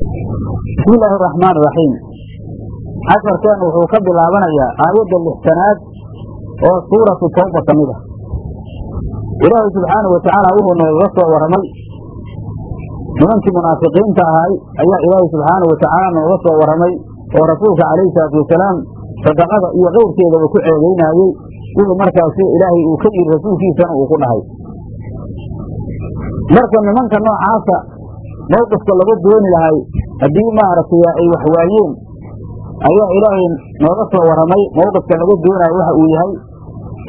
bismi illaahi araxmaan iraxiim casharkeen wuxuu ka bilaabanayaa aayadda lixtanaad oo suuratu tawba ka mid ah. Ilaahay subxaanahu watacaala wuxuu noogaga soo warramay nimankii munaafiqiinta ahay ayaa ilaahay subxaanahu watacaala nooga soo warramay oo rasuulka calayhi salaatu wasalaam sadaqada iyo keyrkeedaba ku ceegeynaayey wixii markaasi ilaahay uu ka yidhi rasuulkiisana uu ku dhahay. Marka nimanka noocaasa mawqifka laga dooni lahay haddii maaragtay ay wax waayeen ayaa ilaahay nooga soo warramay mawqifka laga doonaayo waxa uu yahay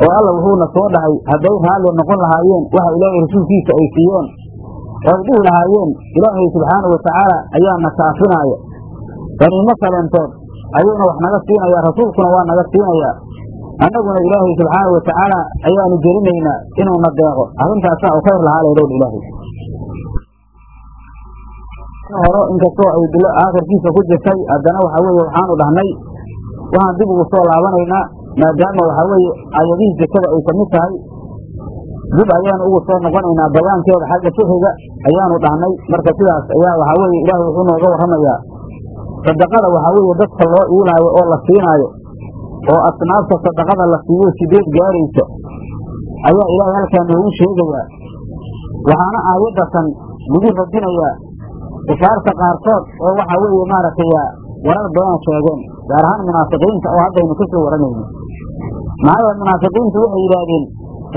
oo alla wuxuuna soo dhahay hadday raalli noqon lahaayeen waxa ilaahay rasuulkiisa ay siiyeen oo ay dhihi lahaayeen ilaahay subxaanahu watacaala ayaana kaafinaaya. Qaniimo kaleentood ayuuna wax naga siinaya rasuulkuna waa naga siinayaa. Annaguna ilaahay subxaanahu watacaala ayaanu gelinaynaa inuuna deeqo arrintaasaa u khayr lahaa laydhowdha ilaahay hore inkastoo ay bilo aakhirkiisa ku jirtay haddana waxaa weeye waxaanu dhahnay waxaan dib ugu soo laabanaynaa maadaama waxaa weeye aayadihii sekada ay ka mid tahay dib ayaanu ugu soo noqonaynaa bayaankeeda xagga fixiga ayaanu dhahnay. Marka sidaas ayaa waxaa weeye ilaahay wuxuu nooga warramayaa. Sadaqada waxaa weeye dadka loo iilaayo oo la siinaayo oo asnaabta sadaqada la siiyo sideed gaaraysa ayaa ilaahay halkaa noogu sheegayaa. Waxaana aayadatan lagu radinayaa kufaarta qaarkood oo waxaa weeye maaragtay warar beena sheegeen gaar ahaan munaafiqiinta oo haddaynu ka soo waranayno munaafiqiintu waxay yidhaahdeen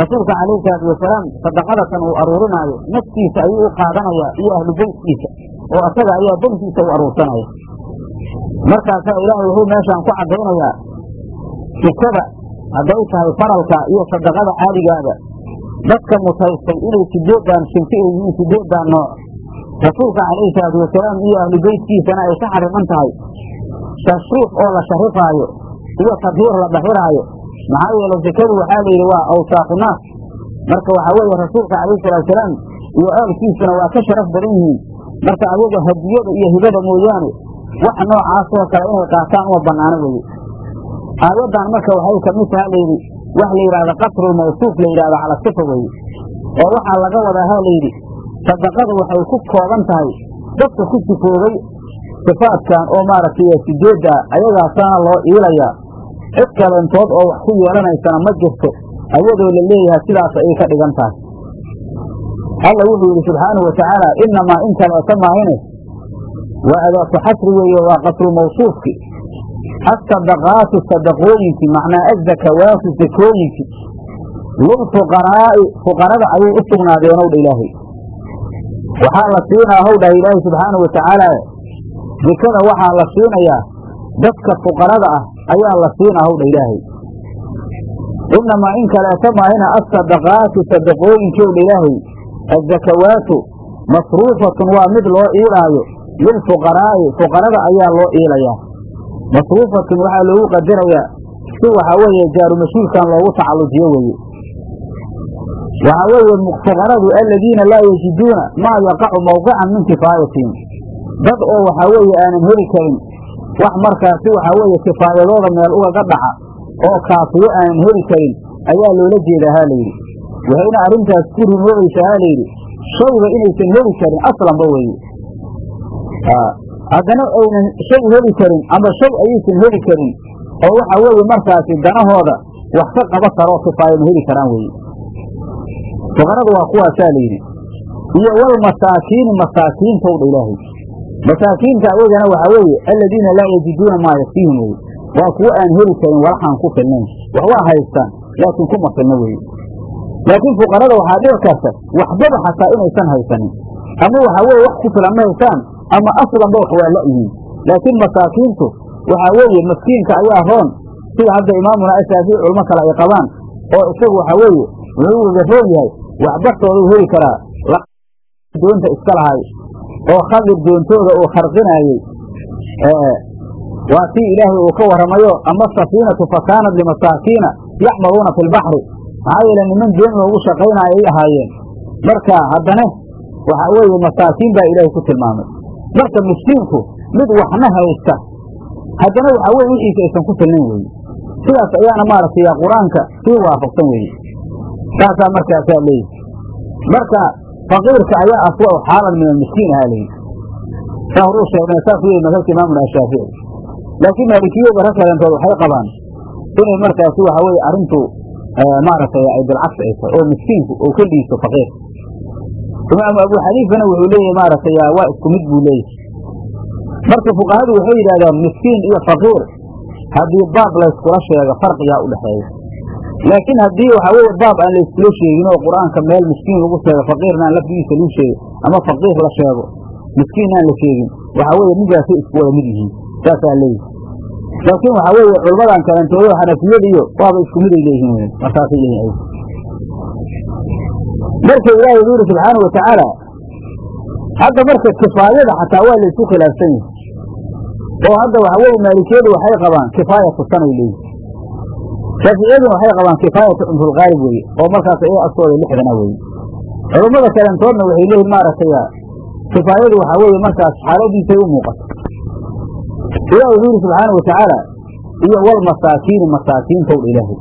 rasuulka calayhi salaatu wasalaam sadaqadatan uu aruurinaayo naftiisa ayuu u qaadanayaa iyo ahlu beytkiisa oo asaga ayaa dantiisa u aruursanaya. Markaasaa ilaahay wuxuu meeshaan ku caddaynayaa sikada hadday tahay faralka iyo sadaqada caaligaada dadka mutaystay inay sideeddaan shinti ay yihiin sideeddaan nooc rasuulka calayhi salaatu wasalaam iyo ahlu beytkiisana ay ka xariman tahay. Tashriif oo la sharifaayo iyo tadhiir la dhahiraayo maxaa yeele sekadu waxaa layidhi waa awsaaqunaas marka waxaa weeye rasuulka calayhi salaatusalaam iyo aalkiisuna waa ka sharaf badan yihiin. Marka ayaga hadiyada iyo hibada mooyaane wax noocaasoo kale inay qaataan uma banaano weye aayaddan marka waxay ka mid taha layidhi wax la yidhahda qatrulmawsuuf la yidhahda cala sifa weye oo waxaa laga wadaa ha layidhi sadaqadu waxay ku kooban tahay dadka ku sifoobay sifaadkan oo maaragtay sideedda ayagaasaana loo iilayaa. Cid kaleentood oo wax ku yeelanaysana ma jirto ayadoo la leeyahay sidaas ayay ka dhigan tahay. Alla wuxuu yidhi subxaanahu watacaala inamaa in kaleeta maahine waa adaatu xasri weeye waa qasru mawsuufki. Asadaqaatu sadaqooyinkii macnaa azakawaatu sakooyinkii lilfuqaraa'i fuqarada ayay u sugnaadeen owdha ilaahay waxaa la siinaa howdhaha ilaahay subxaanahu watacaala zekada waxaa la siinayaa. Dadka fuqarada ah ayaa la siinaa howdha ilaahay. Inamaa in kaleeta maahina asadaqaatu sadaqooyinkii owdha ilaahay. Azakawaatu masruufatun waa mid loo iilaayo. Lilfuqaraa'i fuqarada ayaa loo iilayaa. Masruufatun waxaa loogu qadarayaa si waxaa weeye jaaru loogu tacallujiyo weeye waxaa weeye fuqaradu aladiina laa yajiduuna maa yaqacu mawqican min kifaayatihim dad oo waxaa weeye aanan heli karin wax markaasi waxaa weeye kifaayadooda meel ugaga dhaca oo kaafiyo aanan heli karin ayaa loola jeedaa ha layidhi waxayna arrintaas ku rumoobaysaa ha layidhi shayga inaysan heli karin aslanba weeye haddana aynan shay heli karin ama shay ayaysan heli karin oo waxaa weeye markaasi danahooda wax ka qaba karoo kifaayama heli karaan weeye fuqaradu waa kuwaasaa layidhi. Iyo walmasaakiini masaakiintowdha ilaahay. Masaakiinta ayagana waxaa weeye aladiina laa yajiduuna maa yakfiihim weye waa kuwo aan heli karin walaxaan ku filnayn. Wax waa haystaan laakiin kuma filno weye laakiin fuqarada waxaa dhici karta waxbaba xataa inaysan haysanin. Ama waxaa weeye wax ku filan ma haystaan ama aslanba wax waa la-yihiin laakiin masaakiintu waxaa weeye maskiinka ayaa roon. Sida hadda imaamuna ashaafici culmo kale ay qabaan oo isagu waxaa weeye wuxuu waga roon yahay waxbartooduu heli karaa. Doonta iska lahay oo khadir doontooda uu kharqinaayey waa tii ilaahay uu ka warramayo ama safiinatu fa kaanat limasaakiina yacmaluuna fi lbaxri maxaa yeele niman doon loogu shaqaynaayo ay ahaayeen. Marka haddana waxaa weeye masaakiin baa ilaahay ku tilmaamay. Marka miskiinku mid waxna haysta haddana waxaa weye wixiisa aysan ku filnayn weeye sidaas ayaana maaragtay qur'aanka sii waafaqsan weeye saasaa markaasaa leeyihi marka faqiirka ayaa aswa xaalan min almiskiin ahaa layidhi saa horuu sheegnay saas weeye madhabka imaamuna ashaafici laakiin maalikiyada rag kalentood waxay qabaan inay markaasi waxa weeye arrintu maaragtay ay bilcagsi ay oo miskiinku uu ka dhiiso faqiir imaamu abu xaniifana wuxuu leeyahay maaragtay waa isku mid buu leeyahay marka fuqahadu waxay yidhahdaan miskiin iyo faqiir haddii baab layskula sheego farqigaa udhexeeya laakiin haddii weeye baab aan layskula sheegin oo qur'aanka meel miskiin lagu sheego faqiirna aan lafdigiisa lagu sheegin ama faqiir la sheego miskiin aan la sheegin waxaa weeye midaasay isku wada mid yihiin. Saasaa leeyihi laakiin waxaa weeye culmadan kalentoodo xanafiyada iyo waaba isku miday leeyihiin wy markaasay leeyihiin marka ilaahay wuxuu yidhi subxaanau watacaala hadda marka kifaayada xataa waa laysku khilaafsan yahay. Oo hadda waxaa weeye maalikiyadu waxay qabaan kifaayatu sanay leeyihiin shaaficiyaduna waxay qabaan kifaayatu cumrulqaalib weeye oo markaas iyaga agtooda lixdana weeye. Culummada kalentoodna waxay leeyihiin maaragtay kifaayadu waxaa weeye markaas xaaladiisay u muuqato ilahi wuxuu yidhi subxaana watacaala iyo walmasaakiini masaakiintowdha ilaahay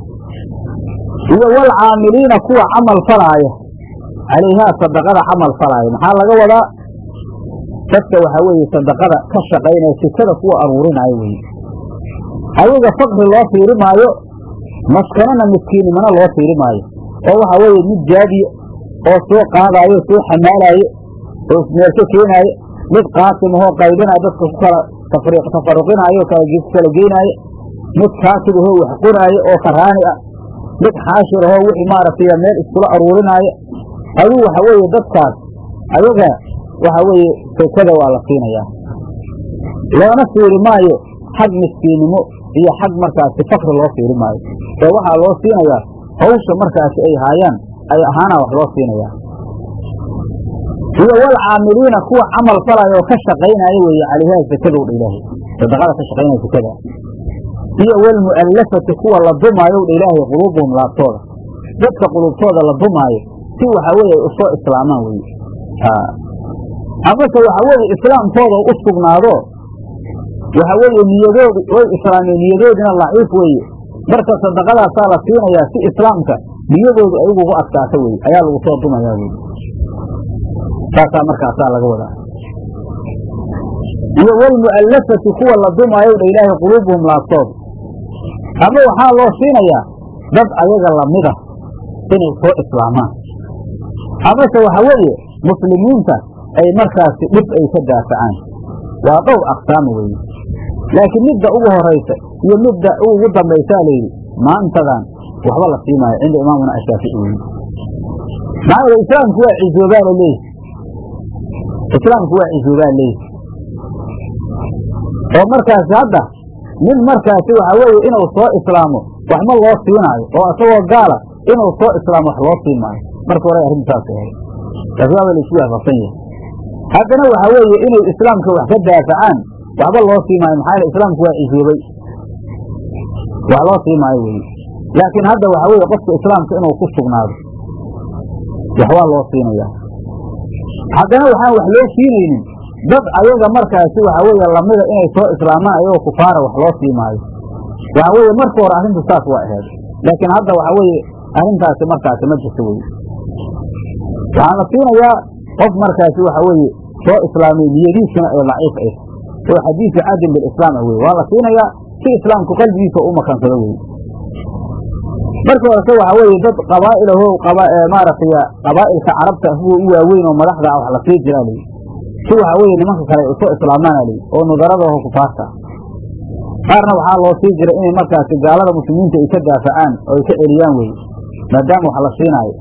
iyo walcaamiliina kuwa camal falaaya calayhaa sadaqada camal falaaya. Maxaa laga wadaa? Dadka waxaa weeye sadaqada ka shaqaynaya sikada kuwa aruurinaayo weye ayaga fakri loo fiiri maayo maskanana miskiinnimana loo fiiri maayo. Oo waxaa weeye mid jaadiya oo soo qaadaayo soo xamaalaayo oo meesho keenaayo mid qaasim ahoo dadka ku kala tafaruqinaayo kala geynaayo mid kaatib ahoo wax qoraayo oo karaani ah mid xaashir ahoo wixii maaragtay meel iskula aruurinaayo. Aduu waxa weeye dadkaas ayaga waxa weeye sekada waa la siinayaa. Loona fiiri maayo xag miskiinnimo iyo xag markaasi fakri loo fiiri maayo. Ee waxaa loo siinayaa hawsha markaasi ay haayaan ay ahaana wax loo siinayaa. Iyo walcaamiliina kuwa camal falaya oo ka shaqaynaya weeye calayhaa sekadowdha ilaahay sadaqada ka shaqaynaya sekada iyo walmu'allafati kuwa la dumaayowdha ilaahay quluubuhum laabtooda. Dadka qulubtooda la dumaayo si waxa weeye ay u soo islaamaan weye amase waxa weeye islaamkooda u sugnaado waxa weeye niyadoodu way islaameen niyadoodina laciif weeye. Marka sadaqadaasaa la siinayaa si islaamka niyadoodu ay ugugu adkaato weye ayaa lagu soo dumayaa weye saasaa markaasaa laga wadaa. Iyo walmu'allafati kuwa la dumaayo dha ilaahay quluubuhum laabtooda. Ama waxaa loo siinayaa dad ayaga lamida inay soo islaamaan. Amase waxa weeye muslimiinta ay markaasi dhib ay ka daafacaan waa dhowr aqsaama weeye laakiin midda ugu horaysa iyo midda ugu dambaysaa layidhi maantadan waxba la siimaayo cinda imaamuna ashaafici weye maxaa yeele islaamku waa cizoobaa la leeyahy islaamku waa cizoobaa leeyahy oo markaasi hadda nin markaasi waxa weeye inuu soo islaamo waxma loo siinaayo oo isagoo gaala inuu soo islaamo wax loo siin maayo. Marka hore arrintaas ahayd. Taas waaba la isku waafaqsan yahay. Haddana waxa weeye inay islaamka wax ka daafacaan waxba loo sii maayo maxaa islaamku waa cisoobay wax loo sii maayo weye laakiin hadda waxa weeye qofka islaamka inuu ku sugnaado wax waa loo siinayaa. Haddana waxaan wax loo siinaynin. Dad ayaga markaasi waxa weeye lamida inay soo islaamaan ayagoo kufaara wax loo sii maayo waxa weeye marka hore arrintu saas waa ahayd. Laakiin hadda waxa weeye arrintaasi markaasi ma jirto weye waxaan la siinayaa qof markaasi waxa weeye soo islaamay niyadiisuna ee daciif tahay oo xadiisu caadin bilislaam ah weye waa la siinayaa si islaamku qalbigiisa u makansado weye marka horese waxa weeye dad qabaa'ilaho maaragtay qabaa'ilka carabta kuwa u waaweyn oo madaxda ah wax la sii jiraa layi si waxa weeye nimanka kale u soo islaamaana layi oo nudaradaho kufaarta qaarna waxaa loo sii jira inay markaasi gaalada muslimiinta ay ka daafacaan oo ay ka celiyaan weye maadaama wax la siinaayo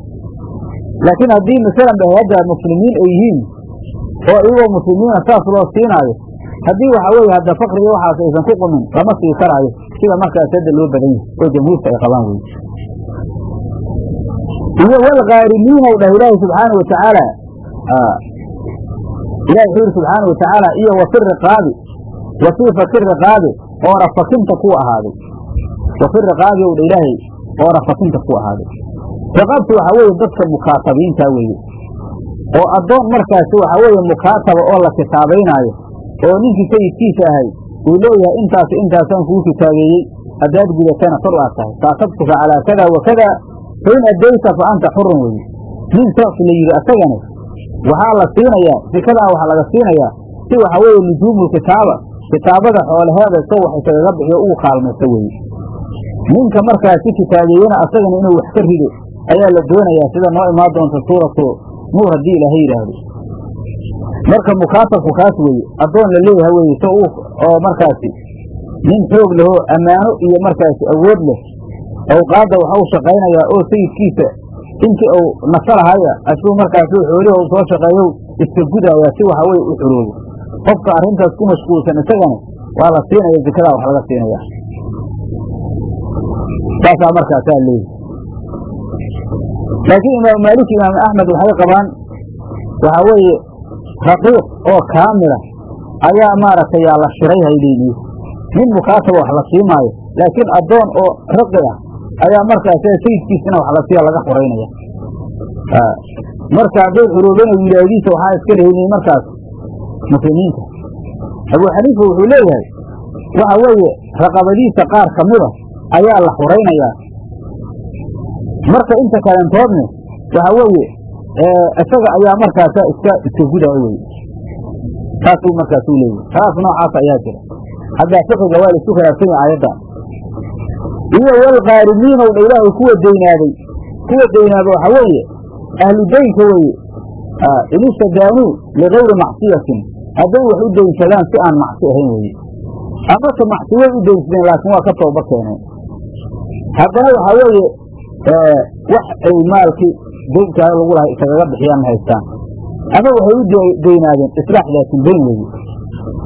laakiin haddii masalan ba hadda muslimiin ay yihiin oo iyagoo muslimiina saas loo siinaayo haddii waxa weeye hadda fakriga waxaas aysan ku qumin lama sii karaayo sida markaas hadda loo badan yahay oo jamhuurta ay qabaan weye iyo walkaarimiinow dhah ilaahi subxaana watacaala ilahi wuxuu yidhi subxaana watacaala iyo wafi riqaabi wa fii faki riqaabi oo rafakinta ku ahaaday. Wafi riqaabi dha ilaahay oo rafakinta ku ahaaday. Riqaabtu waxaa weeye dadka mukaatabiinta weeye. Oo addoon markaasi waxaa weeye mukaataba oo la kitaabaynaayo oo ninkii sayidkiisa ahay uu leeyahay intaas intaasaan kuu kitaabeeyey haddaad gudatana xur aad tahay. Kaatabtuka calaa kada wa kada fain addayta fa anta xurun weye nin saas la yidhi asagana waxaa la siinayaa sikadaa waxaa laga siinayaa si waxa weeye nujuumul kitaaba kitaabada xoolaheeda isaw wax isagaga bixiyo uu kaalmaysto weeye ninka markaasi kitaabeeyena asagana inuu wax ka rido ayaa la doonayaa sida noo imaan doonta suuratu nuur haddii ilaahay yidhaahdo marka mukaatabku kaas weeye addoon la leeyahay weye so uu oo markaasi nin xoog lehoo ammaano iyo markaasi awood leh. Awqaadda waxa uu shaqaynayaa oo sayidkiisa intii uu nasalahaya asuu markaasi u soo shaqeeyow iska gudayaa si waxa weye u xoroobo qofka arrintaas ku mashquulsan isagana waa la siinaya zakadaa wax laga siinaya. Saasaa markaasaa leeyihi laakiin imaamu maalik imaam axmed waxay qabaan waxaa weeye raqiiq oo kaamila ayaa maaragtay yaa la shiray hayleeniyo nin mukaataba wax la sii maayo laakiin addoon oo raqi ah ayaa markaas sayidkiisina wax la siiya laga xoraynaya marka hadday xuruubana wilaayadiisa waxaa iska lehinay markaas muslimiinta. Abuu xaniifa wuxuu leeyahay waxa weeye raqabadiisa qaar ka mida ayaa la xoraynayaa marka inta kalentoodne waxa weeye isaga ayaa markaasa iska iska gudaayo weye saasuu markaasuu leeyahay. Saas noocaas ayaa jira. Haddaa fiqiga waa la isku khilaafsan yahay aayaddan iyo walkaarimiinow dha ilaahay kuwa deynaaday kuwa deynaada waxaa weeye? Ahlu deynka weeye. In istadaanuu ligayri macsiyatin. Hadday wax u deynsadaan si aan macsi ahayn weeye. Amase macsi way u deynsadeen laakiin waa ka tooba keeneen. Haddana waxaa weeye wax ay maalkii deynkaada lagu lahay isagaga bixiyaan haystaan ama waxay u deynaadeen islaax daatin beyn weeye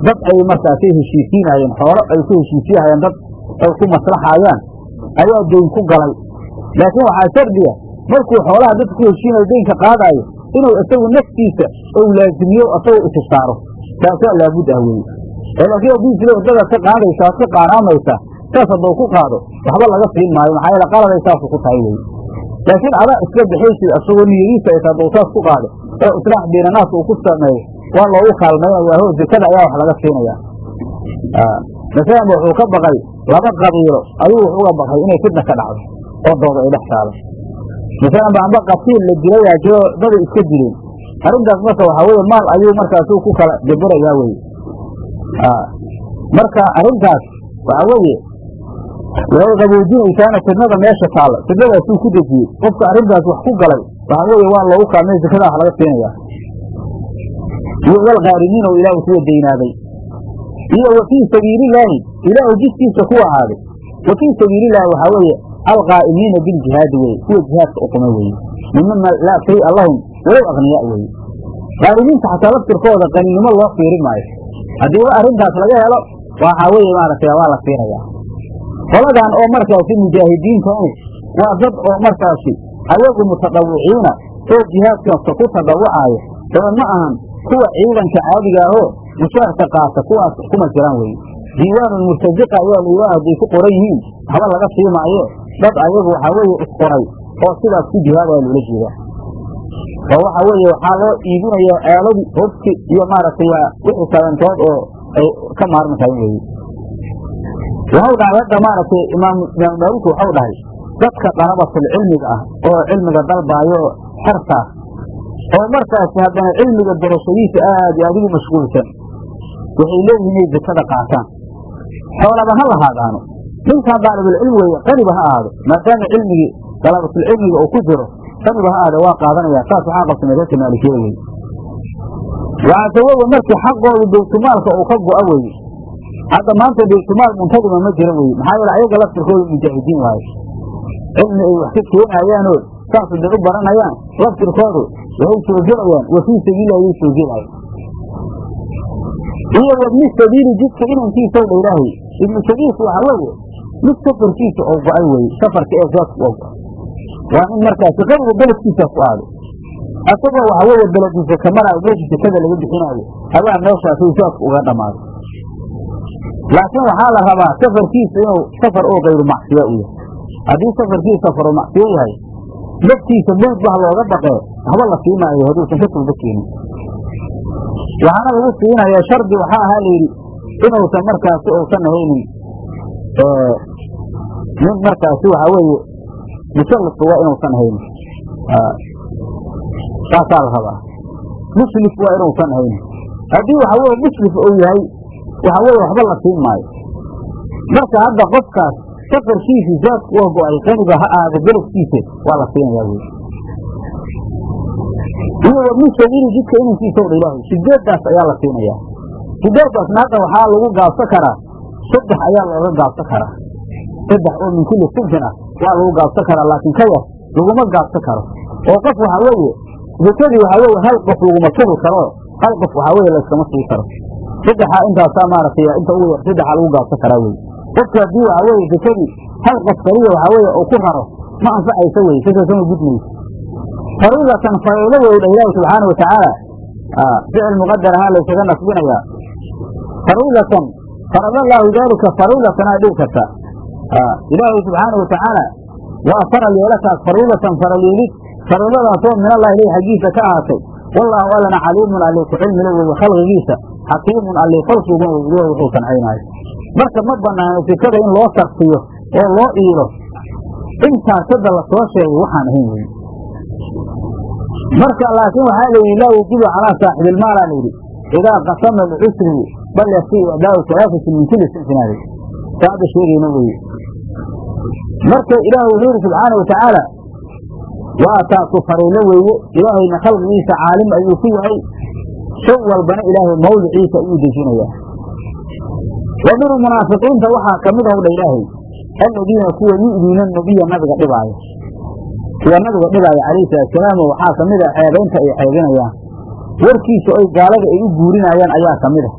dad ay markaasay heshiisiinayeen xoolo ay ku heshiisiyahayeen dad ay ku maslaxaayaan ayaa deyn ku galay. Laakiin waxaa shardiya markuu xoolaha dadka ku heshiinayo deynka qaadaayo inuu isagu naftiisa ou laazimiyo asagoo isisaaro taasaa laabud ah weeye oo laakiin haddii isle wadadaad ka qaadaysa waad ka qaanaamaysa saas hadduu ku qaado waxba laga siin maayo maxaa yeele qaladay saasu ku tahay weye laakiin adaa iska bixaysid asagoo niyadiisa ayta hadduu saas ku qaado oo islaax biinanaas uu ku sameeyo waa loogu kaalmaynaya ho zekada ayaa wax laga siinaya masalan wuxuu ka baqay laba qabiilo ayuu wax uga baqay inay fidna ka dhacdo oo dooda ay dhex taalo. Masalan ba amba qatiil la dilayaa jiro dada iska dileen arrintaas marka waxaa weye maal ayuu markaasu ku kala jaburayaa weye marka arrintaas waxaa weeye way qaboojinaysaana fidnada meesha taalla fidnadaasuu ku dejiyey. Qofka arrintaas wax ku galay waxaa waa loogu kaalmay zakada wax laga siinaya iyo walkaarimiin oo ilaahay kuwa deynaaday iyo wa fii sabiilillaahi ilaahay jidkiisa kuwa ahaaday. Wa fii sabiilillaahi waxaa weeye alqaa'imiina biljihaadi weye kuwa jihaadka uquma weeye. Mimama laa shay'a lahum walow akniyaa weeye. Qaarimiinta xataa laftirkooda qaninimo loo fiirin maayo. Haddiiba arrintaas laga helo waxaa weeye maaragtay waa la siinaya qoladan oo markaasi mujaahidiintanu waa dad oo markaasi ayagu mutadawiciina oo jihaadkasta ku tadawucaayo oo ma ahan kuwa ciidanka caadiga ahoo mushaarka qaata kuwaas kuma jiraan weye diiwaanul murtaziqa ayaa layidhaha hadday ku qoran yihiin haba laga siimaayo dad ayagu waxaa weeye isqoray oo sidaas ku jihaadaya loola jeedaa. Oo waxaa weeye waxaa loo iibinayaa aaladii hobki iyo maaragtay wixii kalentood oo ay ka maarmi karin weye waxau hadda maaragtay imaam imaam maalik waxau dhahay dadka dalabatul cilmiga ah oo cilmiga dalbaayo xertaas oo markaasi haddana cilmiga barashadiisa aad iyo adigu mashquulsan waxay leeyihiin inay zakada qaataan. Xoolaba ha lahaadaano ninkan daalibulcilmi weeye qaniba ha ahaado maadaama cilmigii dalabatulcilmiga uu ku jiro qaniba ha ahaado waa qaadanaya saas waxaa qabsamay dadka maalikiya weye weye markii xaqoodu baytumaalka uu ka go'a weye hadda maanta baytumaal muntadima ma jiro weye maxaa yeele ayaga laftirkooda mujaahidiin waayo. Cilmi ay wax ka keenayaanoo saas haday u baranayaan. Laftirkoodu waxay soo gelayaan wa fii sabiili ayay soo gelayan iyo wabni sabiili jidka inankiisaw dha ilaahay ibnu sabiilku waxaa weeye mid safarkiisa oo go'ay weye safarka ee zaadku oo go'ay. Waa in markaasi qabiga beledkiisa ku aado. Asagoo waxaa weeye belediisa kamaraayo meesha sekada laga bixinaayo. Ayaa meeshaasay zaadku uga dhammaaday laakiin waxaa la rabaa safarkiisa inuu safar oo kayru macsiya u yahay. Haddii safarkiisa safaru macsiyo yahay laftiisa mowd bah looga baqee haba la siinaayo hadduusan ka tooba keenin waxaana lagu siinayaa shardi waxaa ahaa layidhi inuusan markaasi uusan ahaynin nin markaasi waxaa weeye musalifku waa inuusan ahaynin saasaa la rabaa. Muslif waa inuusan ahaynin haddii waxa weye musrif uu yahay waxa weye waxba la siin maayo. Marka hadda qofkaas safarkiisii zaadku waa go'ay qaniga ha ahaada beledkiisa waa la siinayaa wey iyo wamusabili jidka inankiisa dha ilaahay ayaa la siinayaa. Sideedaasna hadda waxaa lagu gaabsan karaa saddex ayaa looga gaabsan karaa. Saddex oo min kulli sinfin ah waa lagu gaabsan karaa laakiin ka yar laguma gaabsan karo. Oo qof waxaa weeye zakadii waxaa weye hal qof laguma tubi karo hal qof waxaa weye layskama sii karo saddexaa intaasaa maaragtay inta ugu saddexaa lagu gaabsan karaa wey qofka haddii waxaa weye zakadii hal qof kaliya waxaa weye uu ku raro ma anfacaysa weye sakasama gudmayso fariidatan fariido wey dha ilaahi subxaana watacaala ficil muqadar ahaan laysaga nasbinayaa. Fariidatan faradallaahu daalika fariidatan aa dhihi karta. Ilaahay subxaana watacaala waa faral yeelataas fariidatan faral yeelid fariidadaasoo min allahi ileyh xaggiisa ka ahaatay wallaahu allana caliimun alli ku cilmile weye khalqigiisa xakiimun alli falkiguna wey ilahi wuxuu sancaynaayo marka ma banaano sikada in loo sarfiyo oo loo iilo intaas hadda la soo sheegay waxaan ahayn wey marka laakiin waxaa la yidhi laa yajibu calaa saaxibilmaalaa la yidhi idaa qasama licusrihi bal yafti icdaau talaafati min kulli sinfinaadi saa hadda sheegayna weye marka ilaah wuxuu yidhi subxaana watacaala waa taasu fariilo weeye ilaahayna khalqigiisa caalim ayuu ku yahay. Shay walbana ilaahay mawdiciisa ayuu dejinayaa. Wa minhu munaafiqiinta waxaa ka mid ahowdha ilaahay. Aladiina kuwa yu'diina nabiya nabiga dhibaaya kuwa nabiga dhibaaya calayhi salaatusalaam waxaa ka mid a ceebaynta ay ceebinayaan warkiisa oy gaalada ay u guurinayaan ayaa ka mid a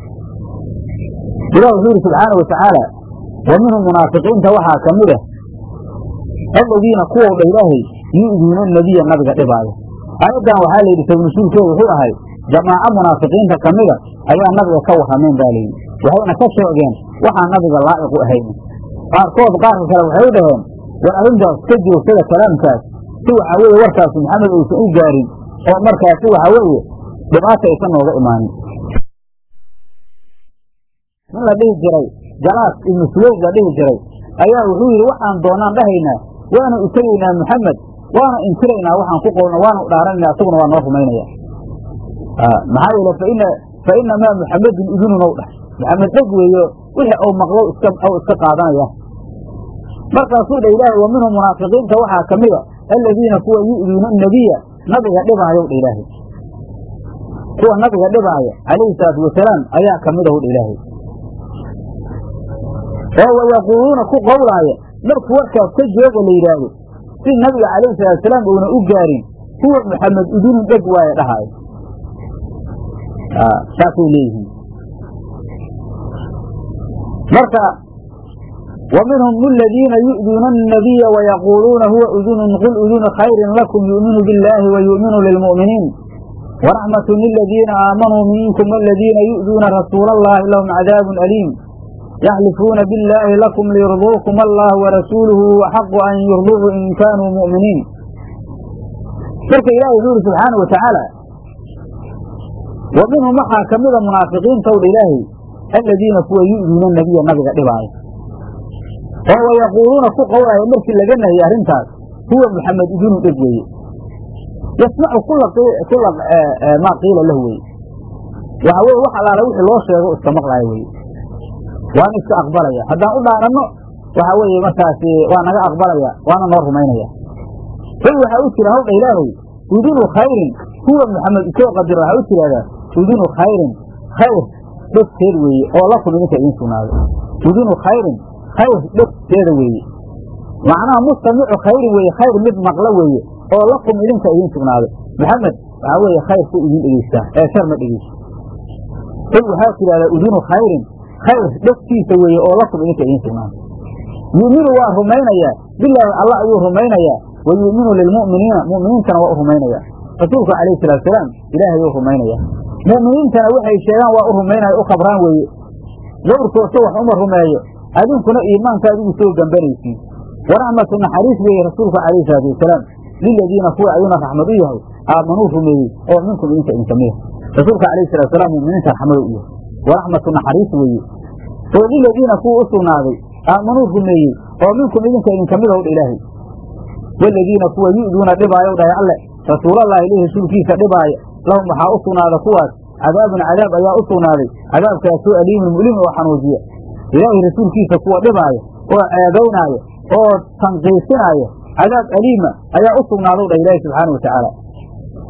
ilah wuxuu yidhi subxaana watacaala wa minhum munaafiqiinta waxaa ka mid a aladiina kuwowdha ilaahay yu'diina nabiya nabiga dhibaaya aayaddan waxaa la yidhi sabnusuulkeedu wuxuu ahay jamaaco munaafiqiinta ka mida ayaa nabiga ka warrameen baa layidhi waxayna ka sheegeen waxaan nabiga laa'iqu ahayn qaarkood qaarka kale waxay u dhaheen war arrintaas ka joogsada kalaamkaas si waxaa weeye warkaas maxamed aysan u gaarin oo markaasi waxaa weeye dhibaata aysan nooga imaanin nin la dhihi jiray jalaas ibnu sulayd la dhihi jiray ayaa wuxuu yidhi waxaan doonaan dhahaynaa waanu u tegaynaa maxamed waanu inkiraynaa waxaan ku qowlna waanu dhaaranayna asaguna waa noo rumaynaya. Maxaa yeele faina fa inamaa muxamedun idunun ow dhah maxamed dheg weeyo wixii ou maqlo iska ou iska qaadanaya. Markaasuu dha ilaahay wa minhum munaafiqiinta waxaa ka aladiina kuwa yu'diina nabiya nabiga dhibaayow dha ilaahay. Kuwa nabiga dhibaaya calayhi salaatu wasalaam ayaa ka mid ahu dha oo wayaquuluuna ku qowlaaya markuu warkaas ka jooga la yidhaahdo si nabiga calayhi salaatusalaam uuna u gaarin kuwa maxamed idunun dheg waaye dhahaayo saasay leeyihiin marka wa minhum aladiina yu'duuna الnabiya wayaquuluuna huwa udunun qul udunu khayrin lakum yu'minu biاllahi wa yu'minu lilmu'miniin waraxmatu liladiina aamanuu minkum aladiina yu'duuna rasuula allahi lahum cadaabun aliim yaxlifuuna biاllaahi lakum liyurduukum allah warasuuluhu waxaqu an yurduuhu in kaanuu mu'miniin marka ilahi wuxuu yidhi subxaana wa tacaala wa minhum waxaa ka mida munaafiqiintowdha ilaahay aladiina kuwa yu'duuna nabiya nabiga dhibaaya oo wayaquuluuna ku qowlaya markii laga nahiyey arrintaas huwa maxamed idunu dheg weeye yasmacu kula maa qiila lahu weye waxa weye wax allaala wixii loo sheego iska maqlaya weye waana iska aqbalaya. Haddaan u dhaaranno waxa weeye markaasi waa naga aqbalaya waana noo rumaynaya. Bal waxaa u jira hawdha ilaahay udunu khayrin. Huwa maxamed isoo qadiro waxaa u tirahdaa udunu khayrin. Khayr dhegteed weeye oo lakum idinka idiin sugnaaday. Udunu khayrin. Khayr dhegteeda weeye. Macnaha mustamicu khayrin weeye khayr mid maqlo weeye oo lakum idinka idiin sugnaaday. Maxamed waxaa weeye khayrku idin dhegeystaa ee shar ma dhegeysto bal waxaa tidhahdaa udunu khayrin khayr dhegtiisa weeye oo lakum idinka idiin sugnaaday yu'minu waa rumaynayaa bilaahi allah ayuu rumaynayaa wa yu'minu lilmu'miniina mu'miniintana waa u rumaynayaa rasuulku calayhi salaatusalaam ilaahay ayuu rumaynayaa mu'miniintana waxay sheegaan waa u rumaynaya u khabraan weeye. Dowrkoosa wax uma rumeeyo adinkuna iimaanka adigu soo gambanaysiin waraxmatu naxariis weeye rasuulku calayhi salaatu wasalaam liladiina kuwa ayuuna raxmad u yahay aamanuu rumeeyey oo minkum idinka idinka mida rasuulka calayhi salatu wasalaam mu'miniinta raxmadu u yahay waraxmatu naxariis weeye oo liladiina kuwa u sugnaaday aamanuu rumeeyey oo minkum idinka idinka mid howdha ilaahay waladiina kuwa yu'duuna dhibaayow dhahay alle rasuulallahi ileyhi rasuulkiisa dhibaaya lahum waxaa u sugnaada kuwaas cadaabun cadaab ayaa u sugnaaday cadaabkaasoo aliimun mulimin oo xanuujiya ilaahay rasuulkiisa kuwa dhibaaya oo ceebaynaayo oo tanqiisinaayo cadaab aliima ayaa u sugnaadow dha ilaahi subxaana wa tacaala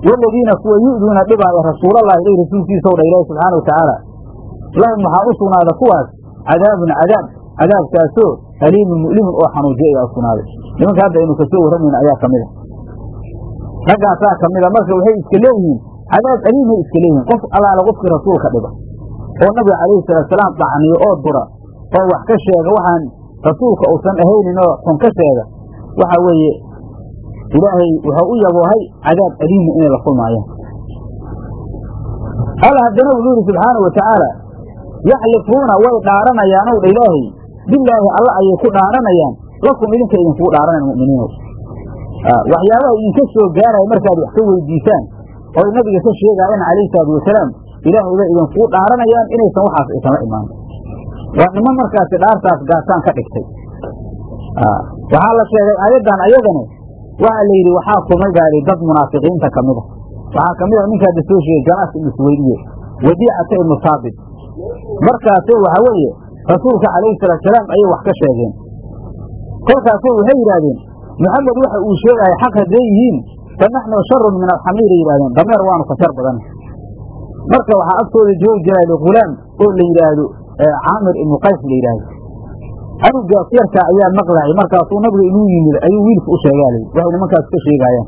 waladiina kuwa yu'duuna dhibaaya rasuulallahi ilay rasuulkiisaw dha ilaahi subxaana wa tacaala lahum waxaa u sugnaada kuwaas cadaabun cadaab cadaabkaasoo aliimun mu'limun oo xanuujiya ayaa u sugnaaday nimanka hadda aynu ka soo warramayna ayaa ka mida raggaasaa ka mida marka waxay iska leeyihiin cadaab aliimay iska leeyihiin qof allaale qofkii rasuulka dhiba oo nabiga calayhi salaatusalaam dacniyo oo dura oo wax ka sheega waxaan rasuulka uusan ahaynin oo xun ka sheega waxa weeye ilaahay wuxuu u yaboohay cadaab aliima inay la kulmaayaan alla haddana wuxuu yidhi subxaana wa tacaala yaxlifuuna way dhaaranayaanow dha ilaahay. Bilaahi alla ayay ku dhaaranayaan. Lakum idinka idinkugu dhaaranayan mu'miniinow waxyaabaha idinka soo gaaraya markaad wax ka weydiisaan oy nabiga ka sheegaayeen calayhi salaatu wasalaam ilaahay bay idinkugu dhaaranayaan inaysan waxaas isama imaan. Waa niman markaasi dhaartaas gaasaan ka dhigtay. Waxaa la sheegay aayaddan ayadani waxaa la yidhi waxaa kumay baali dad munaafiqiinta ka mida waxaa ka a ninkaada soo sheegay janaas ibnu wadiicata ibnu markaasu waxa weeye rasuulka calayhi salaatusalaam ayay wax ka sheegeen. kolkaasu waxay yidhaahdeen maxamed waxa uu sheegaya xaq hadday yihiin fa naxnu sharun min alxamiiray yidhahdeen dameer waanu ka shar badan. Marka waxaa agtooda joogi jiray ligulaam oo la yidhaahdo caamir ibnu qays la yidhaahdo. Anugaas yarka ayaa maqlahay markaasuu nabiga inuu yimid ayuu wiilka u sheegaa layidhi waxay nimankaas ka sheegaayaan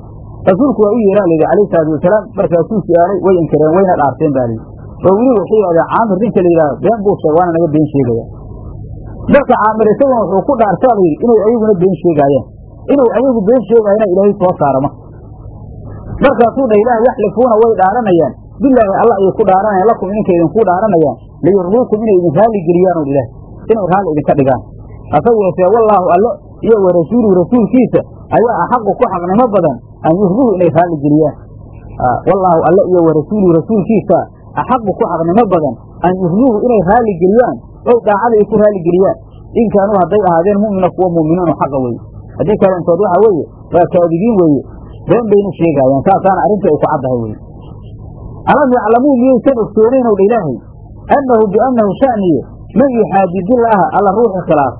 rasuulku waa u yeeraa layidhi calayhi salaatu wasalaam markaasuu su'aalay way inkireen wayna dhaarteen baa layidhi oo weliba waxay yidhahdeen caamir ninka la yidhahdo been buu sheeg waana naga been sheegaya. Marka caamir isaguna wuxuu ku dhaartaa layidhi inay ayaguna been sheegaayaan inuu ayagu been sheegaayana ilaahay soo saara marka markaasuu dha ilaah yaxlifuuna way dhaaranayaan. Bilaahi alla ayay ku dhaaranayaan lakum idinka idinku dhaaranayaan. Liyurduukum inay idin raalli geliyaan oo ilaah inay raalli idinka dhigaan. Hase yeeshee wallaahu alle iyo wa rasuuluhu rasuulkiisa ayaa axaqu ku xaqnimo badan an yurduhu inay raalli geliyaan. Wallaahu alle iyo wa rasuuluhu rasuulkiisa axaqu ku xaqnimo badan an yurduuhu inay raalli geliyaan oy daacada ay ku raalli geliyaan in kaanuu hadday ahaadeen mu'mina kuwa mu'miniinu xaqa weeye haddii kalentood waxa weeye waa kaadibiin weeye been bayna sheegaayaan saasaana arrinta ay ku caddahay weye alam yaclamuu miyaysan ogsoonayn ow dha ilaahay annahu biannahu sha'niye man yuxaadidillaaha alla ruuxi khilaafa